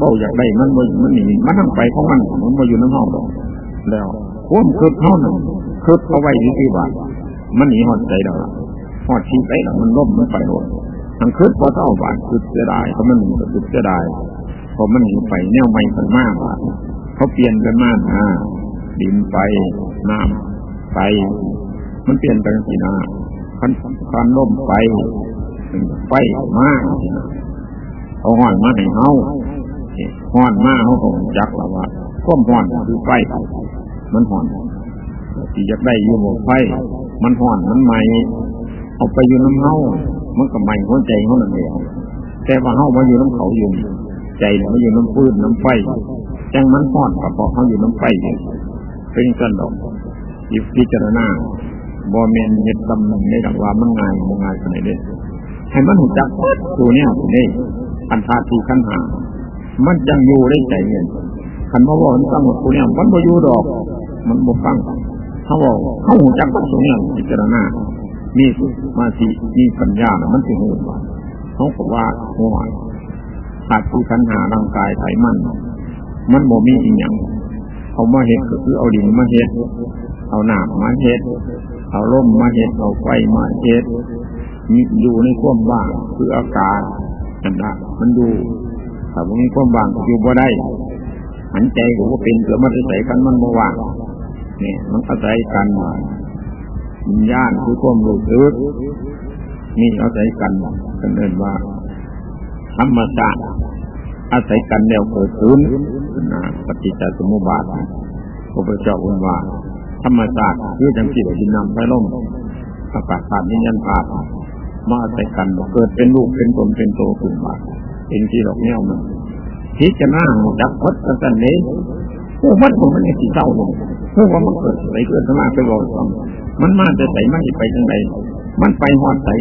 บอกอยากได้มันมันหนีมันทั้งไปของมันมันมาอยู่น้ำห้องดอกแล้วควมคืดเท่านั้นคืดเอาไว้ที่ว่ามันหนีหอดใจเราหอดที่ไปเรามันล่มมันไปหมดทั้งคืดพอเท่าบาทคือเสียดายเพราะมันหนีก็คือเสียดายพอมันหนีไปแนวไม่กันมาก เขาเปลี่ยนกันมากนะดินไปน้ำไป มันเปลี่ยนไปสินะคันคันล่มไปไฟมากเอาห่อนมาให้เฮาห่อนมากเขาคงจักล้วว่าความห่อนคือไฟมันห่อนที่จะได้อยู่บนไฟ มันห่อนมันไหมเอาไปอยู่น้ำเฮามันก็ไหมหัวใจเขานั่นเองแต่ว่าเฮามาอยู่น้ำเขาอยู่ ใจเนี่ยมาอยู่น้ำพื้นน้ำไฟ จังมันห่อนกับพราะเขาอยู่น้ำไฟอยู่เป็นกันดอกยิบพิจารณาบอเมนเห็ดตำหนึ่งในดังว่ามันง่ายมันง่ายขนาดนี้ให้มันหูจักตัวเนี้ยนี่อันทาทีขันหา มันยังอยู่ได้ใจเงินขันมาบอกมันตั้งหมดตัวเนี้ยมันบ่อยู่ดอก มันบ่ฟังเขาบอกเขาหูจักตัวเนี้ยพิจารณามีมาสิมีปัญญามันสิหูว่าเขาบอกว่าหัวขาดทีขันหาร่างกายไขมัน มันบ่มีอีกอย่างเอามาเห็ดก็คือเอาดินมาเห็ด เอาหนามมาเห็ด เอาร่มมาเห็ด เอาไฟมาเห็ดมีอยู่ในความว่างคืออากาศนั่นละมันดูถ้าพวกนี้ความว่างอยู่บ่ได้หันใจก็ว่าเป็นเกิดมันอาศัยกันมันบ่ว่างเนี่ยมันอาศัยกันวิญญาณคือความรู้สึกนี่อาศัยกันกันเดินว่าธรรมชาติ อาศัยกันแล้วเกิดขึ้นนะปฏิจจสมุปบาทพระพุทธเจ้าอุนว่า ธรรมชาสติคือจังที่ดินนำไฟลมอากาศธาตุนิยันธาตุมาอาศัยกันเกิดเป็นลูกเป็นตนเป็นโตขึ้นมาเป็นที่ดอกแนวมันพิจารณาจับวัดกันเลยผู้วัดของมันเนี่ยที่เศร้าลงเพราะว่ามันเกิดอะไรเกิดขึ้นมาไปบอกมันมาจะใส่มันไปจังไรมันไปหอดใส่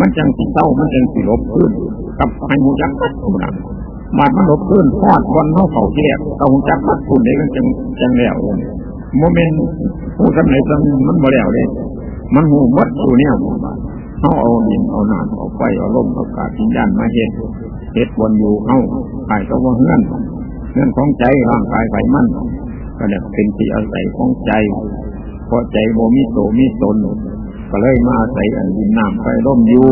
มันจังสีเศร้ามันจังสีลบขึ้นกับให้หูจักวัดของมัน บาดมันลบขึ้นพอดวันเขาเขาเทียบเขาจักวัดคุณเลยกันจังจังแล้วโมเมนต์ผู้ทำไหนจังมันบ่แล้วเลยมันหูวัดตัวเนี่ยเขาเอาดินเอาหนามเอาไฟเอาลมเอากาศวิญญาณมาเห็ดเห็ดวนอยู่เขาหายก็ว่าเฮือนเฮือนของใจร่างกายไฟมั่นก็เนี่ยเป็นที่อาศัยของใจพอใจโมมิโตมิตนก็เลยมาอาศัยอันดินน้ำไฟลมอยู่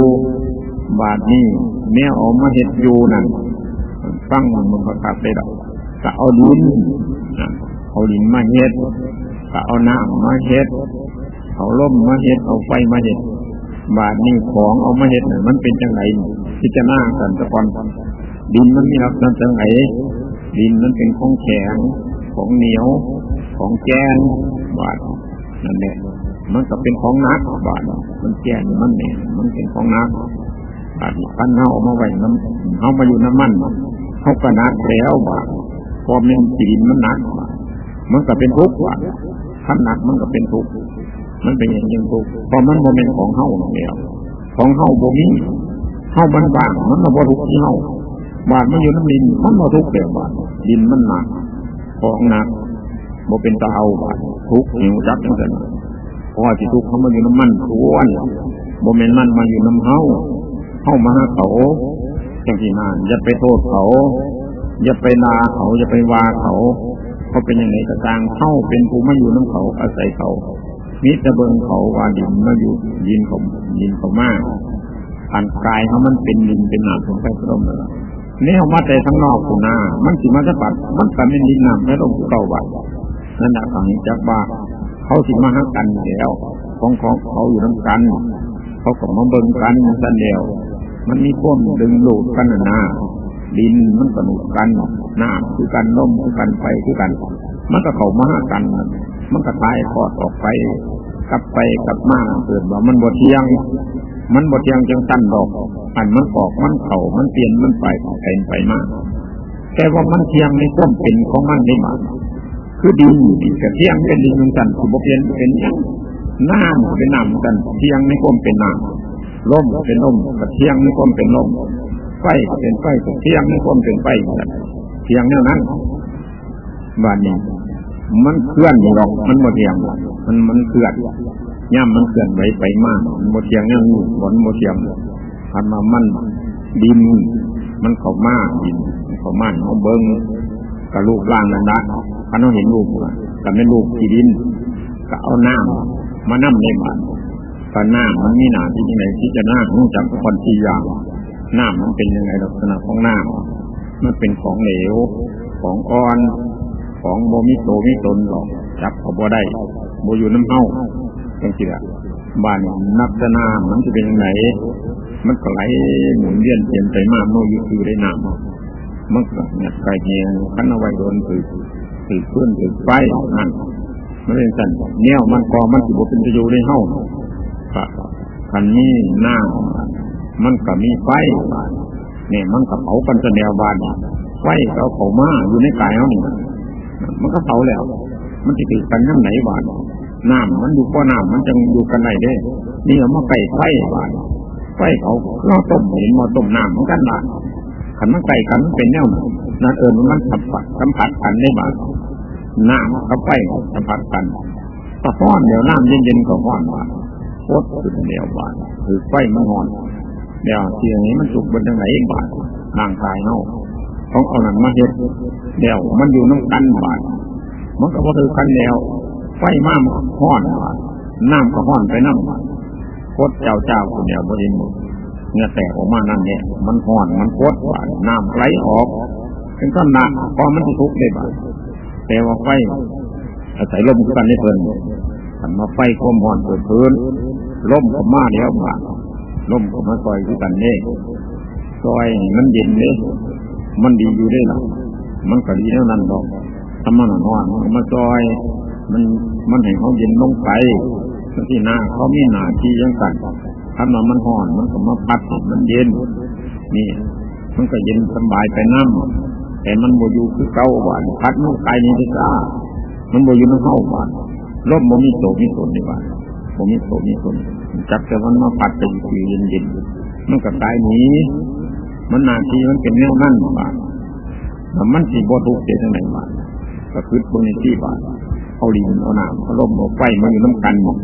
บาดนี้แม่ออกมาเห็ดอยู่นั่น ฟังมันก็ขับได้ดอกก็เอาดินเอาดินมาเห็ดก็เอาน้ำมาเห็ดเอาลมมาเห็ดเอาไฟมาเห็ดบาทนี้ของเอามาเห็ดมันเป็นจังไรพิจารณากันตะกอนดินมันมีลักษณะจังไรดินมันเป็นของแข็งของเหนียว ของแกนบาทนั่นแหละมันก็เป็นของนักบาทมันแกนมันเนี่ยมันเป็นของนักบาทพันเฮาเอามาไว้น้ำเฮามาอยู่น้ำมัน เขาก็นักแล้วบาทพอมันดินมันหนักมันก็เป็นทุกข์บาทถ้าหนักมันก็เป็นทุกข์มันเป็นอย่างยิ่งทุกเพราะมันโมเมนต์ของเฮ้าเดียวของเฮ้าโบมีเฮ้ามันบางมันมาบทุกที่เฮ้าบาดมันอยู่น้ำดินมันมาทุกเดียวบาดดินมันหนักของหนักโมเป็นตาเอาบาดทุกข์หิวจักจังสันเพราะที่ทุกข์เขามาอยู่น้ำมันทวนโมเมนต์มันมาอยู่น้ำเฮ้าเฮ้ามาหาเขา จังที่นานอย่าไปโทษเขา อย่าไปนาเขาอย่าไปว่าเขาเขาเป็นยังไงก็ตามเข้าเป็นผู้มาอยู่น้ำเขาอาศัยเขามิตรเบิงเขาว่าดินมาอยู่ดินเขาดินเขามากอันกายเขามันเป็นดินเป็นหนามของไฟร่มเลยนี่เขามาแต่ทั้งนอกคุณนามันสิมาจะปัด มันกันเป็นดินหนามไฟร่มเก่าบัดนั่นแหละฝั่งจักบ้าเขาสิมาหักกันแล้วของของเขาอยู่น้ำกัน เขาก็มาเบิงกันสันเดียว มันมีพ้นดึงลูดกันนาดินมันสนุกกันน้ำคือกันลมคือกันไฟคือกัน มันก็เขามาหักกัน มันก็ตายพอดออกไป กลับไปกลับมาเกิดว่ามันบดเที่ยง มันบดเที่ยงจังสั้นดอก อันมันออกมันเข่ามันเปลี่ยนมันไปเป็นไปมากแต่ว่ามันเที่ยงในต้มเป็นของมันได้มาคือดินดินกับเที่ยงเป็นดินจังสั้นคือบดเปลี่ยนเป็นยังน้ำเป็นน้ำกันเที่ยงในต้มเป็นน้ำ ลมเป็นลมกับเที่ยงในต้มเป็นลมไฟเป็นไฟกับเที่ยงในต้มเป็นไฟเที่ยงแนวนั้นบ้านนี้มันเคลื่อนหรอกมันหมดเทียงมันมันเคลื่อนย่ำมันเคลื่อนไหวไปมากหมดเทียงนั่นหมดหมดเทียงทำมามันดิน มันเขามากดินเขามากเขาเบิ้งกับลูกล่างนั่นนะพันเราเห็นลูกกับไม่ลูกที่ดินก็เอาน้ำมานั่มใน บ้านก็น้ำมันมีหนาที่ยังไงที่จะหน้ำรู้จักคนที่อย่างน้ำมันเป็นยังไงลักษณะของหน้ำมันเป็นของเหลว ของอ่อน ของโมมิโตมิตนหรอกจับเขาบ่ได้โมอยู่น้ำเฮาจังสิละบ้านนักหน้ามันจะเป็นยังไงมันก็ไหลหมุนเวียนเปลี่ยนไปมากโมอยู่คือได้น้ำมันก็เนี่ยไก่เงียงขันเอาไว้โดนคือถือพื้นถือไฟนั่นมันเป็นสันแนวมันกอมันสิบเป็นประโยชน์ในเฮ้า คันนี้หน้ามันก็มีไฟเนี่ยมันก็เผากันจะแนวบานไฟเขาเผามาอยู่ในกายเขานี่มันก็เผาแล้ว มันจะติดกันยังไหนบานน้ำมันอยู่ก็น้ำมันจะอยู่กันไหนได้นี่เอามาไก่ไฟบานไฟเขาเราต้มเห็นมาต้มน้ำเหมือนกันบานขันมันไก่กันเป็นแนวนั่นเออมันสัมผัสสัมผัสกันได้บานน้ำกับไฟสัมผัสกันตะฟ้อนเดี๋ยวน้ำเย็นๆก็ฟ้อนบาน โคตรขึ้นเดียวบานคือไฟมันหอนเดี๋ยวเสียงนี้มันสุกบนทางไหนบานร่างกายเนาของเอาหนังมาเห็ดเดี๋ยวมันอยู่น้ำกันบานมันก็พอถือกันแล้วไฟมากห้อนบานน้ำก็ห้อนไปน้ำบานโคตรเจ้าเจ้าคนเดียวบริมเนื้อแตกออกมานั่นเนี่ยมันห้อนมันโคตรบานน้ำไหลออกเป็นก้อนหนักพอมันจะทุกได้บานแต่ว่าไฟอาศัยลมกันได้เพลิน ขันมาไฟความหอนเปิดพื้นลมก็มาแล้วบานลมก็มาซอยคือกันเน่ซอยมันเย็นเลยมันดีอยู่ได้หรอมันก็ดีแล้วนั่นดอกถ้ามันนอนมันมาซอย มันมันเห็นเขาเย็นลงไปที่หน้าเขามีหน้าที่ยังกันถ้ามันมันห่อนมันก็มาพัดมันเย็น นี่ มันก็เย็นสบายไปน้ำแต่มันโมอยู่คือเก้าหวานพัดมันไกลนี่ที่ซ่ามันโมอยู่น้ำเข้าหวาน ลมโมมีโตมีตนในหวาโมมีโตมีตนจับแต่มันมาพัดไปอยู่เย็นเย็นมันก็ตายหนีมันนาทีมันเป็นแนวนั่นบาทแต่มันสีบทุกเสียทางไหนบาทก็คือบนที่บาทเอาดินเอานามเอาลมเอาไฟมันอยู่น้ำกันหมด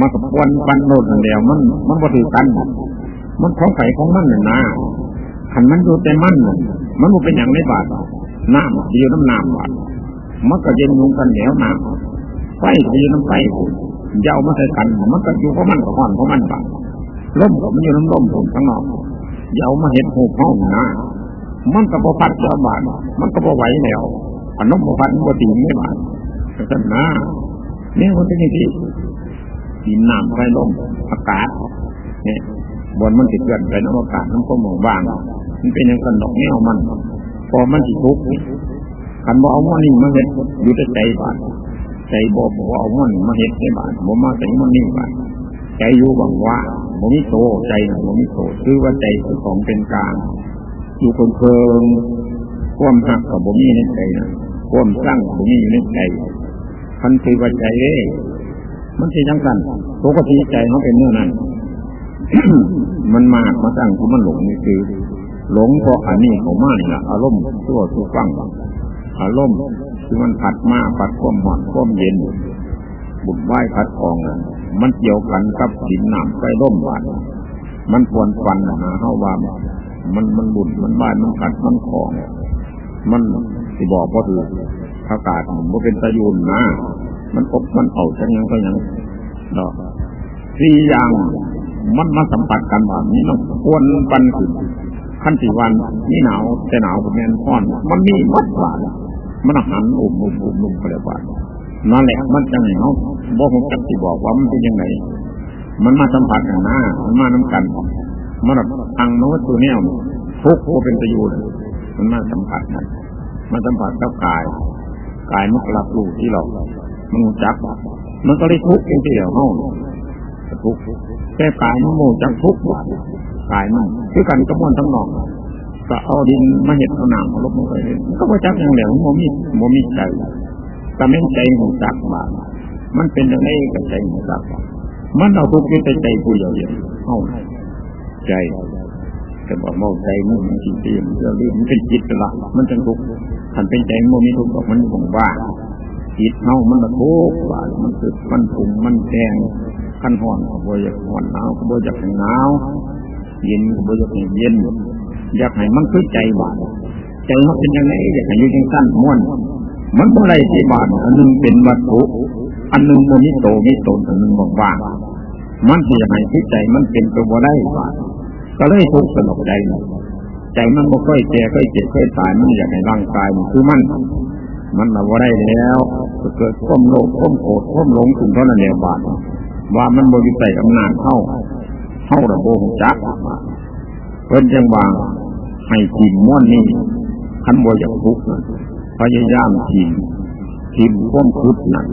มันกับควันปันโนดเดียวมันมันบถือกันมันของไข่ของมันเนี่ยนะขันมันอยู่แต่มันมันมันเป็นอย่างไรบาทน้ำอยู่น้ำน้ำบาทมันก็เย็นยุงกันแล้วน้ำ ไฟก็อยู่น้ำไฟยาวมาใส่กันมันก็อยู่เพราะมันกับความเพราะมันบาทลมก็มันอยู่น้ำลมผมข้างนอกยาวมาเห็นหูห้องนะมันก็บพัดเจ้าบาทมันก็บไหวแล้วอันนบพัดมันก็ตีไม่บาทแต่นะนี่มันเป็นอย่างที่ดินน้ำไฟลมอากาศเนี่ยบนมันติดเกินไปน้ำอากาศน้ำก็มองบางมันเป็นอย่างกันดอกแนวมันพอมันติดทุกข์ขันบ่เอามันนี่มาเห็ดอยู่ในใจบาท ใจบ่บ่เอามันมาเห็ดในบาทบ่มาใส่มันนี่บ้าทใจอยู่บังว่าบ่มีโตใจบ่มีโตคือว่าใจคือของเป็นกลางอยู่คนเพิงความหักกับบ่มีในใจนะความสร้างบ่มีอยู่ในใจพันคือว่าใจเอ้มันจะยังกันปกติใจเขาเป็นเมื่อนั้นมันมากมาสร้างคือมันหลงนี่คือ หลงเพราะอันนี้ของมานี่ละอารมณ์ตัวตัวฟังอารมณ์ ที่มันผัดมาผัดความหอนความเย็นบุญไหว้ผัดทองมันเกี่ยวกันกับดินน้ำไฟร่มบานมันปวนฟันนะเข้าว่ามันมันบุญมันไหว้มันผัดมันของมันสิบอกว่าถืออากาศมันเป็นตะยุนนะมันอบมันเอาจังยังก็ยังดอกสี่อย่างมันมาสัมผัสกันแบบนี้มันควรปันขึ้นขั้นสี่วันนี่หนาวแต่หนาวกับแมนพอนมันมีมัดว่า มันหันอุ่มอุ่มอุ่มอุ่มไปเลยว่านั่นแหละมันจังไงเนาบอกผมจักสิบอกว่ามันเป็นยังไงมันมาสัมผัสกันนะมันมาน้ำกันมันแบบทางโน้ตตัวเนี้ยทุกโคเป็นประโยชน์มันมาสัมผัสกันมาสัมผัสกับกายกายมันรับรู้ที่เรามันจับมันก็เลยทุกข์เองทีเดียวห้องทุกข์แต่กายมันโมจังทุกข์กายมันคือกันกระมวลทั้งนอก ก็เอาดินมาเห็ดเอาหนังลบมาเลยก็ว่าจับอย่างเหลวโมมีโมมีใจแต่ไม่ใจหูจักมามันเป็นอย่างไรกับใจหูจักมันเอาทุกข์ที่ใจผู้เดียวเดียวห้องใจแต่บอกเมาใจมันมันจริงๆมันจะลืมมันเป็นจิตละมันจังทุกข์ทันเป็นใจโมมีทุกข์บอกมันคงว่าจิตเฮามันละทุกข์ว่ามันคือมันปุ่มมันแดงขั้นห่อนก็บ่อยากห่อนหนาวก็บ่อยากให้หนาวเย็นก็บ่อยากให้เย็น อยากให้มันคือใจบาดใจมันเป็นยังไงอยากให้ยู่จังสั้นม้วนมันบ่ไรที่บาดอันนึงเป็นวัตถุ อันนึงมันมีโตมีตนอันนึงบอกว่ามันที่ยังไงที่ใจมันเป็นตัวได้บาดก็เลยทุกข์สนุกใจใจมันบ่ค่อยแก่ค่อยเจ็บค่อยตายมันอยากให้ร่างกายมันคือมันมันเอาไว้ได้แล้วเกิดข้อมโลภข้มโกรธข้มหลงถึงเท่านั้นเองบาทว่ามันบริสุทธิ์อำนาจเข้าเข้าระโบงจักเพิ่นจังวาง ให้กินม้วนนี่ขันบอยากทุกข์พยายามทิมทิมพ้มคุดนั่น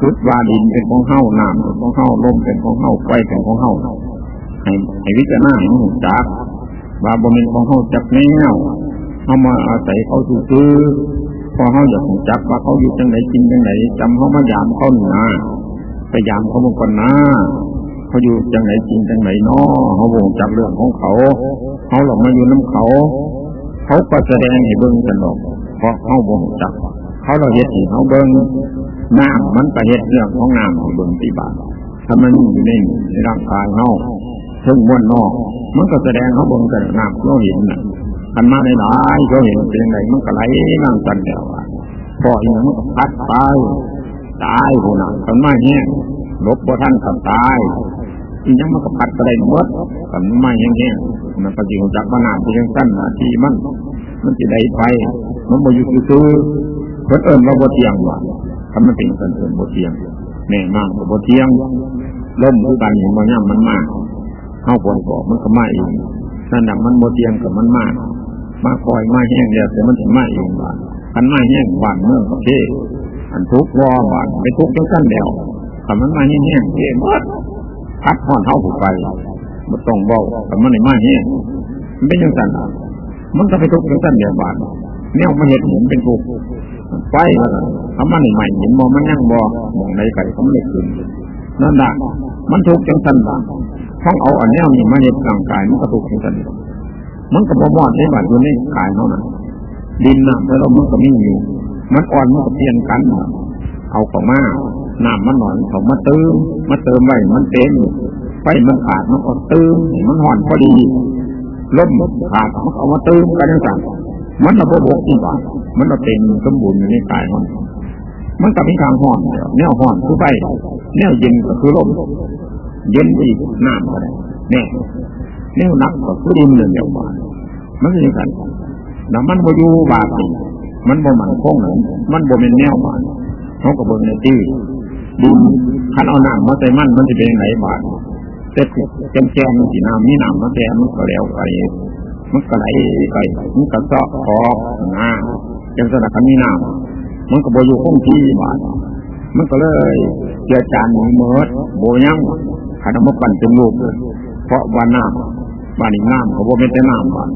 คุดว่าดินเป็นของเฮ้าน้ำเป็นของเฮ้าลมเป็นของเฮ้าไฟเป็นของเฮ้าให้ให้วิจารณาให้หูจักว่าบ่เป็นของเฮ้าจักแนวเขามาอาศัยเขาซื้อพอเขาอยากหูจักว่าเขาอยู่จังไหนกินจังไหนจำเขามายามเขาหนาไปยามเขาบางคนนะ เขาอยู่จังไหนกินจังไหนนาะเขาบ่งจักเรื่องของเขา เขาหลอกมาอยู่น้ำเขา เขาก็แสดงให้เบิ้งกันหรอกเพราะเขาบ่งจัก เขาเราเห็ดให้เขาเบิ้งน้ำมันประเหตุเรื่องของน้ำของเบิ้งตีบาทถ้ามันอยู่ในร่างกายเขาถึงม้วนนอก มันก็แสดงเขาเบิ้งกันน้ำเขาเห็นนะกันมาในหลายเขาเห็นเป็นยังไงมันก็ไหลนั่งกันเดียวพออย่างมันก็พัดไปตายหัวหนักกันมาแห้งลบบ่ท่านกันตาย อียังมันก็พัดไปไดหมดกันมาแห้งๆมันก็จิงจักมานาที่ยังสั้นนาทีมัน มันจะได้ไปมันบ่อยู่ซื่อเพิ่นเอิ้นว่าบ่เทียงว่าทำมันเป็นเพิ่นเอิ้นบ่เทียงแม่มากบ่เทียงล่มคือกันอย่างบางอย่างมันมากเข้าบนบอกมันก็มาเองนั่นน่ะมันบ่เทียงกับมันมาก มาคอยมาแห้งเดียวแต่มันถึงมาเองว่าคันมาแห้งบ้านเมื่องประเทศอันทุกวอบานไปทุกจังสั้นเดียวคันมันมาแห้งแห้งเท่หมด พัดห่อนเท้าผูกไปมันต้องเบาคันมันไม่มาแห้งมันเป็นจังสั้นมันก็ไปทุกข์จังสั้นเดียบานเนี่ยมาเห็นเห็นเป็นทุกไฟคำมันใหม่เห็นมองมันยั่งบอมองในไก่เขาไม่ได้ขึ้นนั่นแหละมันทุกข์จังสั้นบ้านท้องเอาอันนี้มีมาเห็นร่างกายมันก็ทุกข์จังสั้นมันก็บ่มอดได้บาดอยู่ในกายเขาน่ะดินน้ำแล้วมันก็มีอยู่มันอ่อนมันก็เปลี่ยนกัน เอาของมา น้ำมันหนอนเขามาเติมมาเติมไว้มันเต็มไฟมันขาดมันก็เติมมันห่อนพอดีล้มขาดมันเอามาเติมกันต่างมันระบบที่ว่ามันเราเต็มสมบูรณ์อยู่ในกายมันมันกับมีทางห่อนแนวห่อนคือไฟแนวเย็นก็คือลมเย็นอีกน้ำก็ได้เนี่ยแนวนักก็คือดินเรื่งเดียวกันมันคือกันแต่มันบ่อยู่บาดดีมันบ่มันคงมันบ่เป็นแนวบาดเขาก็เบิ่งในที่ ดินคันเอาน้ำมาใส่มันมันจะเป็นยังไงบาดเสร็จแกมแกมสีน้ำมีน้ำมาแกมันก็แล้วไปมันก็ไหลไปมันก็เจาะคอหน้าจังสนักมีน้ำมันก็บ่อยู่คงที่บาดมันก็เลยเจือจานเมิดโบยังขันมาปั่นเป็นลูกเพราะว่าน้ำบานนี้น้ำเขาบอกไม่ใช่น้ำบาน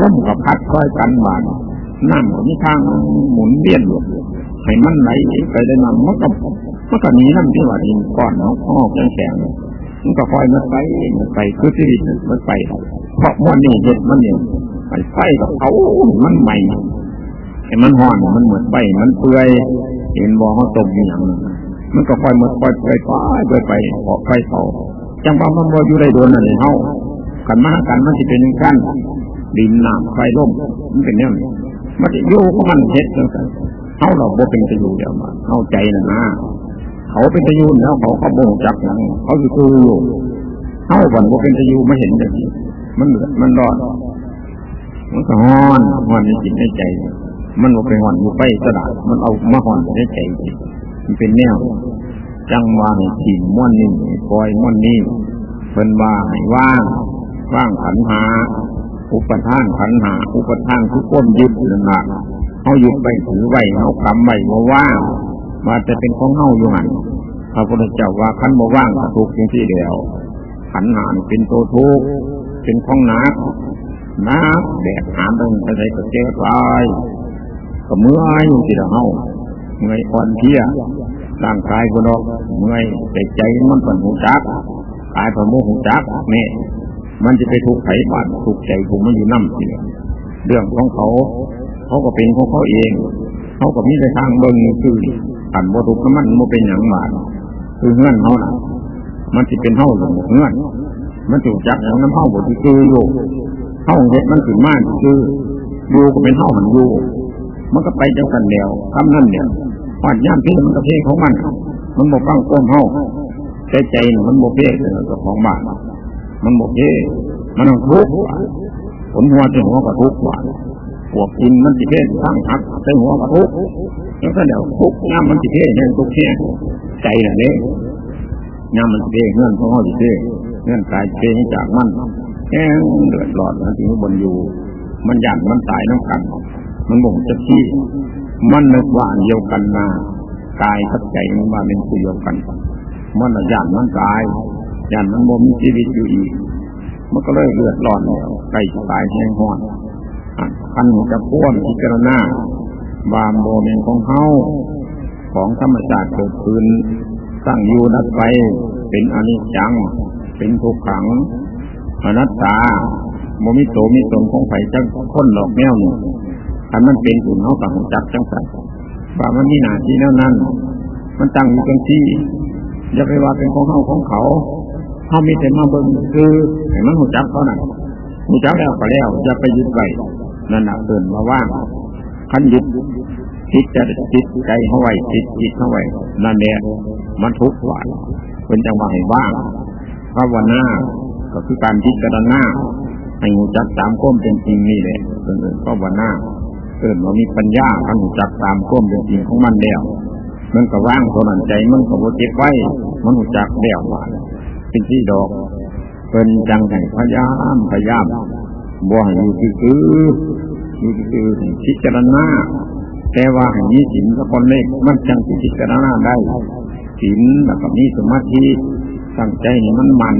ร่มกับพัดค่อยกันบานน้ำมีทางหมุนเวียนอยู่ให้มันไหลไปได้น้ำมันก็ มันก็มีน้ำที่ว่าดินก้อนเนาะออแข็งแข็งมันก็คอยมันไปมันไปคือชีวิตมันไปเพราะมันนี่เห็ดมันเนี่ยไปไฟกับเขามันใหม่ให้มันห่อนมันเหมือนไปมันเปื่อยเห็นบ่อเขาตกอย่างมันก็คอยมันคอยไปไปไปไปออกไปเขาจังหว่ามันบ่อยู่ได้โดนอะไรเฮากันมากันมันจะเป็นกั้นดินน้ำไฟร่มมันเป็นเนี่ยมันจะโยกมันเฮ็ดแล้วกันเขาเราบ่เป็นตะยูเดียวมาเข้าใจนะนะ เขาเป็นตะยูแล้วเขาเขาบ่งจักนังเขาคือคืออยู่เขาวันบ่เป็นตะยูไม่เห็นแบบนี้มันมันรอดมันก็ฮ้อนฮ้อนในจิตในใจ มันบ่าไปฮ้อนอยู่ไปสลาดมันเอามาฮ้อนในใจมันเป็นแนวจังว่าให้ถิ่นม้วนนี่ปล่อยม้วนนี่เป็นว่าให้ว่างว่างขันหา อุปทานขันหา อุปทานคือก้นยึดนั่นแหละเขายึดไปถือไว้เขากำไว้มาว่าง มาจะเป็นของเฮาอยู่หันพระพุทธเจ้าว่าขันมว่างทุกอย่างที่เดียวขันหานเป็นตัวทุกเป็นของนักนักแดดหาตรงไปใส่กระเจี๊ยบลายก็เมื่อยอยู่ที่เฮาเมื่อยอ่อนเพียร่างกายคนเราเมื่อยแต่ใจมันเป็นหูจักกายเป็นโมหูจักแม่มันจะไปทุกข์ไขบาดทุกข์ใจผมมันอยู่น้ำเสียเรื่องของเขา เขาก็เป็นของเขาเอง เขาก็มีแต่ทางเบิ้งคือ อันบ่ทุกข์มันมันเป็นอย่างบาดคือเงื่อนเขาน่ะมันจะเป็นเท่าหลงเงื่อน มันถูกจับอย่างน้ำเท่าบทที่คืออยู่เท่าเห็ดมันถึงมากคืออยู่ก็เป็นเท่ามันอยู่มันก็ไปเจ้ากันเดียวคำนั่นเนี่ยปัดย่ามที่มันก็เพศของมัน มันบอกฟังก้มเท่าใจใจมันโมเพศกับของบ้านมันบอกเย่มันต้องทุกข์ผลหัวจะหัวกับทุกข์กว่าปวกกินมันจิเพ่ทั้งหักใส่หัวกับทุกข์ แล้วก็เดี๋ยวทุกน้ำมันจิเพ่แห่งทุกแห่ใจน่ะเนี่ยน้ำมันจิเพ่เงื่อนของเขาจิเพ่เงื่อนกายเพ่จากมันแห้งเดือดร้อนมันถึงบนอยู่ มันหยันมันตายน้ำกัน มันบ่งจะที่มันนึกว่าเดียวกันมากายกับใจมันว่าเป็นผู้เดียวกันมันญาติมันกายญาติมันบ่มีชีวิตอยู่อีกมันก็เลยเลือดร้อนแล้วใกล้ตายแห้งห้อนขันจะพ้วนพิจารณา บามโบเมนของเขาของธรรมชาติเกิดขึ้นสร้งอยู่นัดไป เป็นอนิจจัง เป็นทุกขังอนัตตาโมมิโตมิตนของไผ่จังค้นหลอกแมวนี่ถ้ามันเป็นอุ่นเขากับจักจังใส่ว่ามันมีหนาที่แนั้น มันตั้งอยู่กันที่อย่าไปว่าเป็นของเขาของเขาเขามีแต่มาเบิ่งคือให้มันหูจักเขานั่นหูจักแล้วก็แล้วอย่าไปยึดไว้นั่นแหะเตือนมาว่าง ขันยึดจิตจะจิตใจเขาไว้จิตจิตเขาไว้นั่นเนี่ยมันทุกข์หวาเป็นจังหวะให้ว่างภาวนาก็คือการพิจารณาให้หูจักตามก้มเป็นจริงนี่แหละเป็นภาวนาเกิดมามีปัญญาการหูจักตามก้มเป็นจริงของมันแล้วมันก็ว่างเท่านั้นใจมันก็บ่เจ็บไว้มันหูจักแล้วว่าเป็นที่ดอกเป็นจังให้พยายามพยายามบ่ให้อยู่คือ อยู่คือพิจารณาแต่ว่าให้มีศีลกับคนเล็กมันจังพิจารณาได้ศีลแล้วก็มีสมาธิตั้งใจนี่มันมัน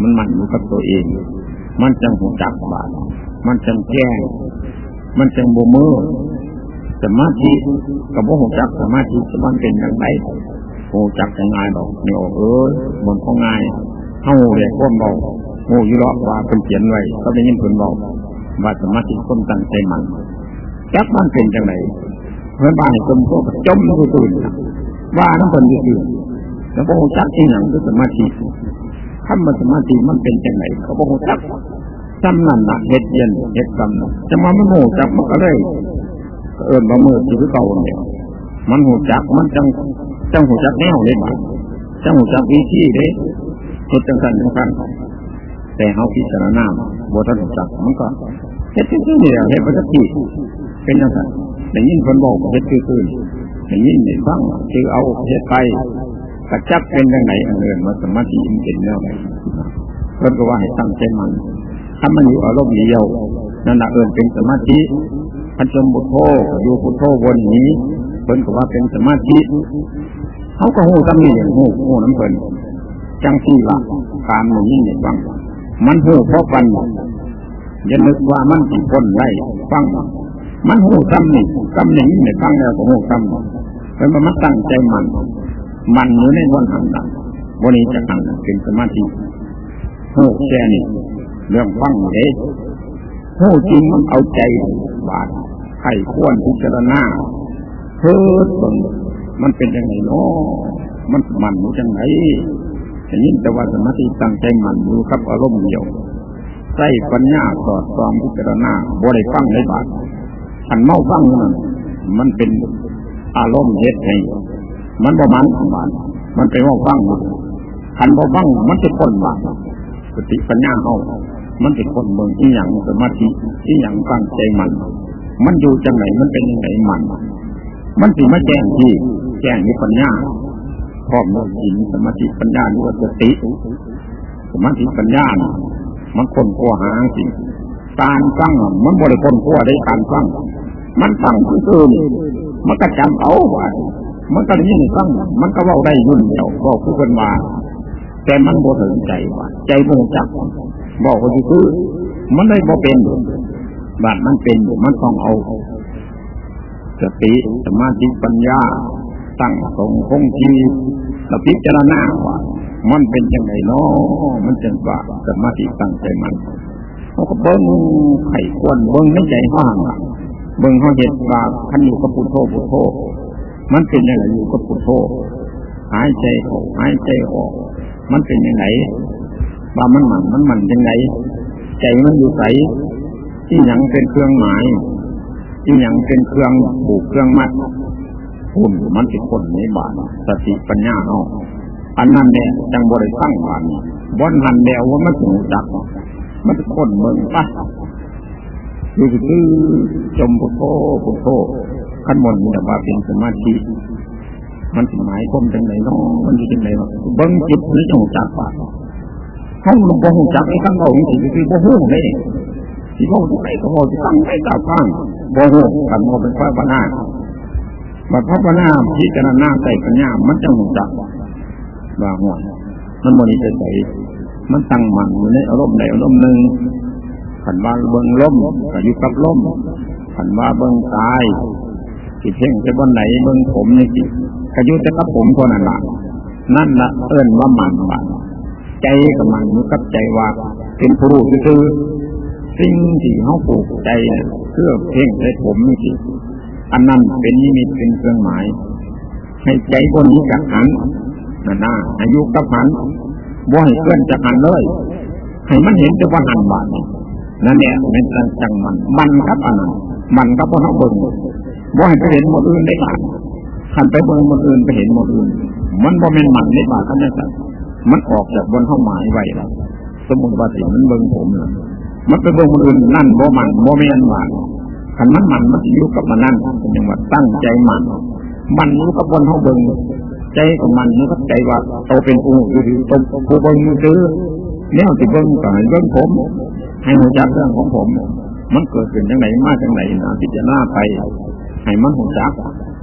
มันมันอยู่กับตัวเอง มันจังหูจักบาดมันจังแก้มันจังโบมือสมาธิกับว่าหูจักสมาธิมันเป็นอย่างไรหูจักจะง่ายดอกเนี่ยเออบนของง่ายเท่าเรียกว่าเบาหูยุรอกว่าเป็นเขียนไว้เขาได้ยินเพิ่นบอก ว่าสมาธิคนตั้งใจมันจักมันเป็นจังไรเมื่อบ้านคนพวกจมลงไปตื่นว่าน้ำเพิ่นยู่แล้วพอหูจักที่หนังคือสมาธิถ้ามันสมาธิมันเป็นจังไรเขาบอกหูจักจำนั่นนะเฮ็ดเย็นเฮ็ดกำจะมาไมันหูจักมันก็เลยเอิญบะมือที่เก่าเนี่ยมันหูจักมันจังจังหูจักแนวเลยบ้างจังหูจักวิธีเลยเหตุจังสันจังสันแต่เขาพิจารณาบทท่านหูจักมันก็ เฮ็ดที่นี่เฮ็ดปกติเป็นจังสันแต่ยิ่งคนบอกเฮ็ดคือคืนแต่ยิ่งในฟังคือเอาเฮ็ดไปกระจับเป็นยังไงอันเอิญมาสมาธิอินเป็นแนวไหนเพิ่นก็ว่าให้ตั้งใจมันถ้ามันอยู่อารมณ์เดียวนั่นแหะเอิญเป็นสมาธิพันจมบุโธอยู่บุโธวนนี้เพิ่นก็ว่าเป็นสมาธิเขาก็หูตั้งนี่หูหูน้ำเพิ่นจังที่ว่าการมันยิ่งใหญ่ฟังมันหูเพราะฟัน อย่านึกว่ามันเป็นคนไร้ฟัง มันหูซ้ำนี่ซ้ำนี่ยิ่งใหญ่ฟังแล้วก็หูซ้ำเป็นมันตั้งใจมัน มันอยู่ในวันหันดังวันนี้จะหันเป็นสมาธิหูแค่นี้เรื่องฟังเด็หูจริงมันเอาใจบาดให้ควรพิจารณาเพิดตนมันเป็นยังไงเนาะมันมันอยู่จังไงแต่ยิ่งแต่ว่าสมาธิตั้งใจมันอยู่ครับอารมณ์เดียว ส่ปัญญาสอดส่องพิจารณาบ่ได้ฟังได้บาดอันเมาฟังนั่นมันเป็นอารมณ์เฮ็ดให้มันบ่มันบาดมันไปเมาฟังขันบ่ฟังมันจะพ้นบาดสติปัญญาเขามันเป็นคนเมืองที่อย่างสมาธิที่อย่างตั้งใจมัน มันอยู่จังไหนมันเป็นยังไงมัน มันสิมาแจ้งที่แจ้งนิปัญญาพร้อมด้วยสินสมาธิปัญญาหรือว่าสติ สมาธิปัญญา มันคนกัวหาสิ่งการฟังมันบริคนกัวได้การฟังมันฟังคือมันก็จำเอาไว้มันก็ยิ่งฟังมันก็ว่าได้ยุ่นเดียวก็คือคนมาแต่มันบ่ถึงใจว่าใจบ่จักบอกว่าคือมันได้บ่เป็นบาดมันเป็นมันต้องเอาสติสมาธิปัญญาตั้งทรงคงที่สพิจารณาว่า มันเป็นยังไงเนาะมันจังว่าสมาธิตั้งใจมันเขาก็เบิ้งไข่ควรเบิ้งไม่ใจห้างเบิ้งเขาเห็นว่าขันอยู่กับพุทโธพุทโธมันเป็นยังไงอยู่กับพุทโธหายใจออกหายใจออก มันเป็นยังไงว่ามันหมันมันหมันยังไงใจมันอยู่ใสที่ยังเป็นเครื่องหมาย ที่ยังเป็นเครื่องผูกเครื่องมัดหุ่นมันเป็นคนในบาทสติปัญญาเนาะ อันนั้นเนี่ยจังบริสั่งบานบนหันเดียวว่ามันถูกจัก มันคนเมืองปะอยู่คือจมพุทโธพุทโธขั้นบนมีแต่ว่าเป็นสมาธิมันหมายคมจังไหนน้องมันอยู่จังไหนเนาะเบิ้งจิตนี่จงจักปากห้องลงบ่หูจักไอ้ข้างเราจริงๆคือบ่หูเลยที่บ่หูไอ้ก็บ่จะตั้งไอ้ตาฟังบ่หูกันบ่เป็นฝ่ายบ้านาบัดพระพนาพิจารณาใส่ปัญญามันจะหงจักปะ ว่าหัวมันบริสุทธิ์มันตั้งมันอยู่ในอารมณ์ใดอารมณ์หนึ่งขันว่าเบิ้งล้มก็อยู่กับล้มขันว่าเบิ้งตายสิเพ่งจะบนไหนเบิ้งผมนี่สิก็อยู่แต่กับผมคนนั้นละนั่นละเอิ้นว่ามันมันใจกับมันอยู่กับใจว่าเป็นผู้รู้คือสิ่งที่เขาปลูกใจเพื่อเพ่งใส่ผมนี่สิอันนั้นเป็นนิมิตเป็นเครื่องหมาย ให้ใจบนนี้จากหัน นั่นนะอายุกับหันบ่ให้เคลื่อนจากหันเลย ให้มันเห็นแต่ว่าหันบาทนั่นเนี่ยเป็นจังมัน มันครับอันนั้นมันก็เพราะเขาเบิ่งบ่ให้ไปเห็นหมดอื่นได้บาทขันไปเบิ่งหมดอื่นไปเห็นหมดอื่น มันบ่เป็นมันได้บาทเขาเนี่ยสัมันออกจากบนเข้าหมายไว้แล้วสมมติว่าสิมันเบิ่งผมเลยมันไปเบิ่งคนอื่นนั่นบ่มันบ่แม่นบาทขันมันมันมันอยู่กับมันนั่นเป็นจังหวัดตั้งใจมัน มันอยู่กับบนห้องเบิง ใจของมันอยู่กับใจว่าโตเป็นผู้อยู่ดีโตผู้เบิงซื้อเนี่ยติเบิงต่อให้เบิงผม ให้หัวจักเรื่องของผม มันเกิดขึ้นจังไหนมาจังไหนนะพิจารณาไปให้มันหัวจัก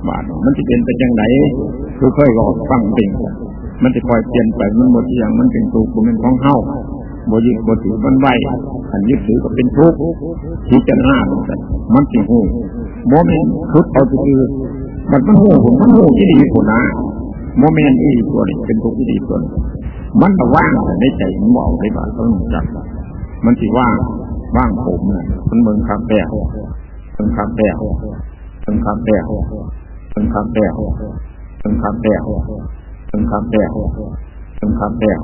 บาดมันจะเป็นไปจังไหนคือค่อยรอฟังจริงมันจะคอยเปลี่ยนไปมันหมดอย่างมันเป็นตัวเป็นของเฮาบยึดบถือมันไหวขันยึดถือก็เป็นทุกข์ที่จะหน้ามันสิหูโมเมนต์ทุกข์เอาคือมันมันหูผมมันหูที่ดีคนนะ โมเมนต์อีตัวนี้เป็นทุกข์ที่ดีตัวนี้มันแต่ว่างในใจมันบอกได้บ้างต้องจับมันสิว่างว่างผมเนี่ยมันเมืองคาแปะเมืองคาแปะเมืองคาแปะเมืองคาแปะเมืองคาแปะเมืองคาแปะเมืองคาแปะ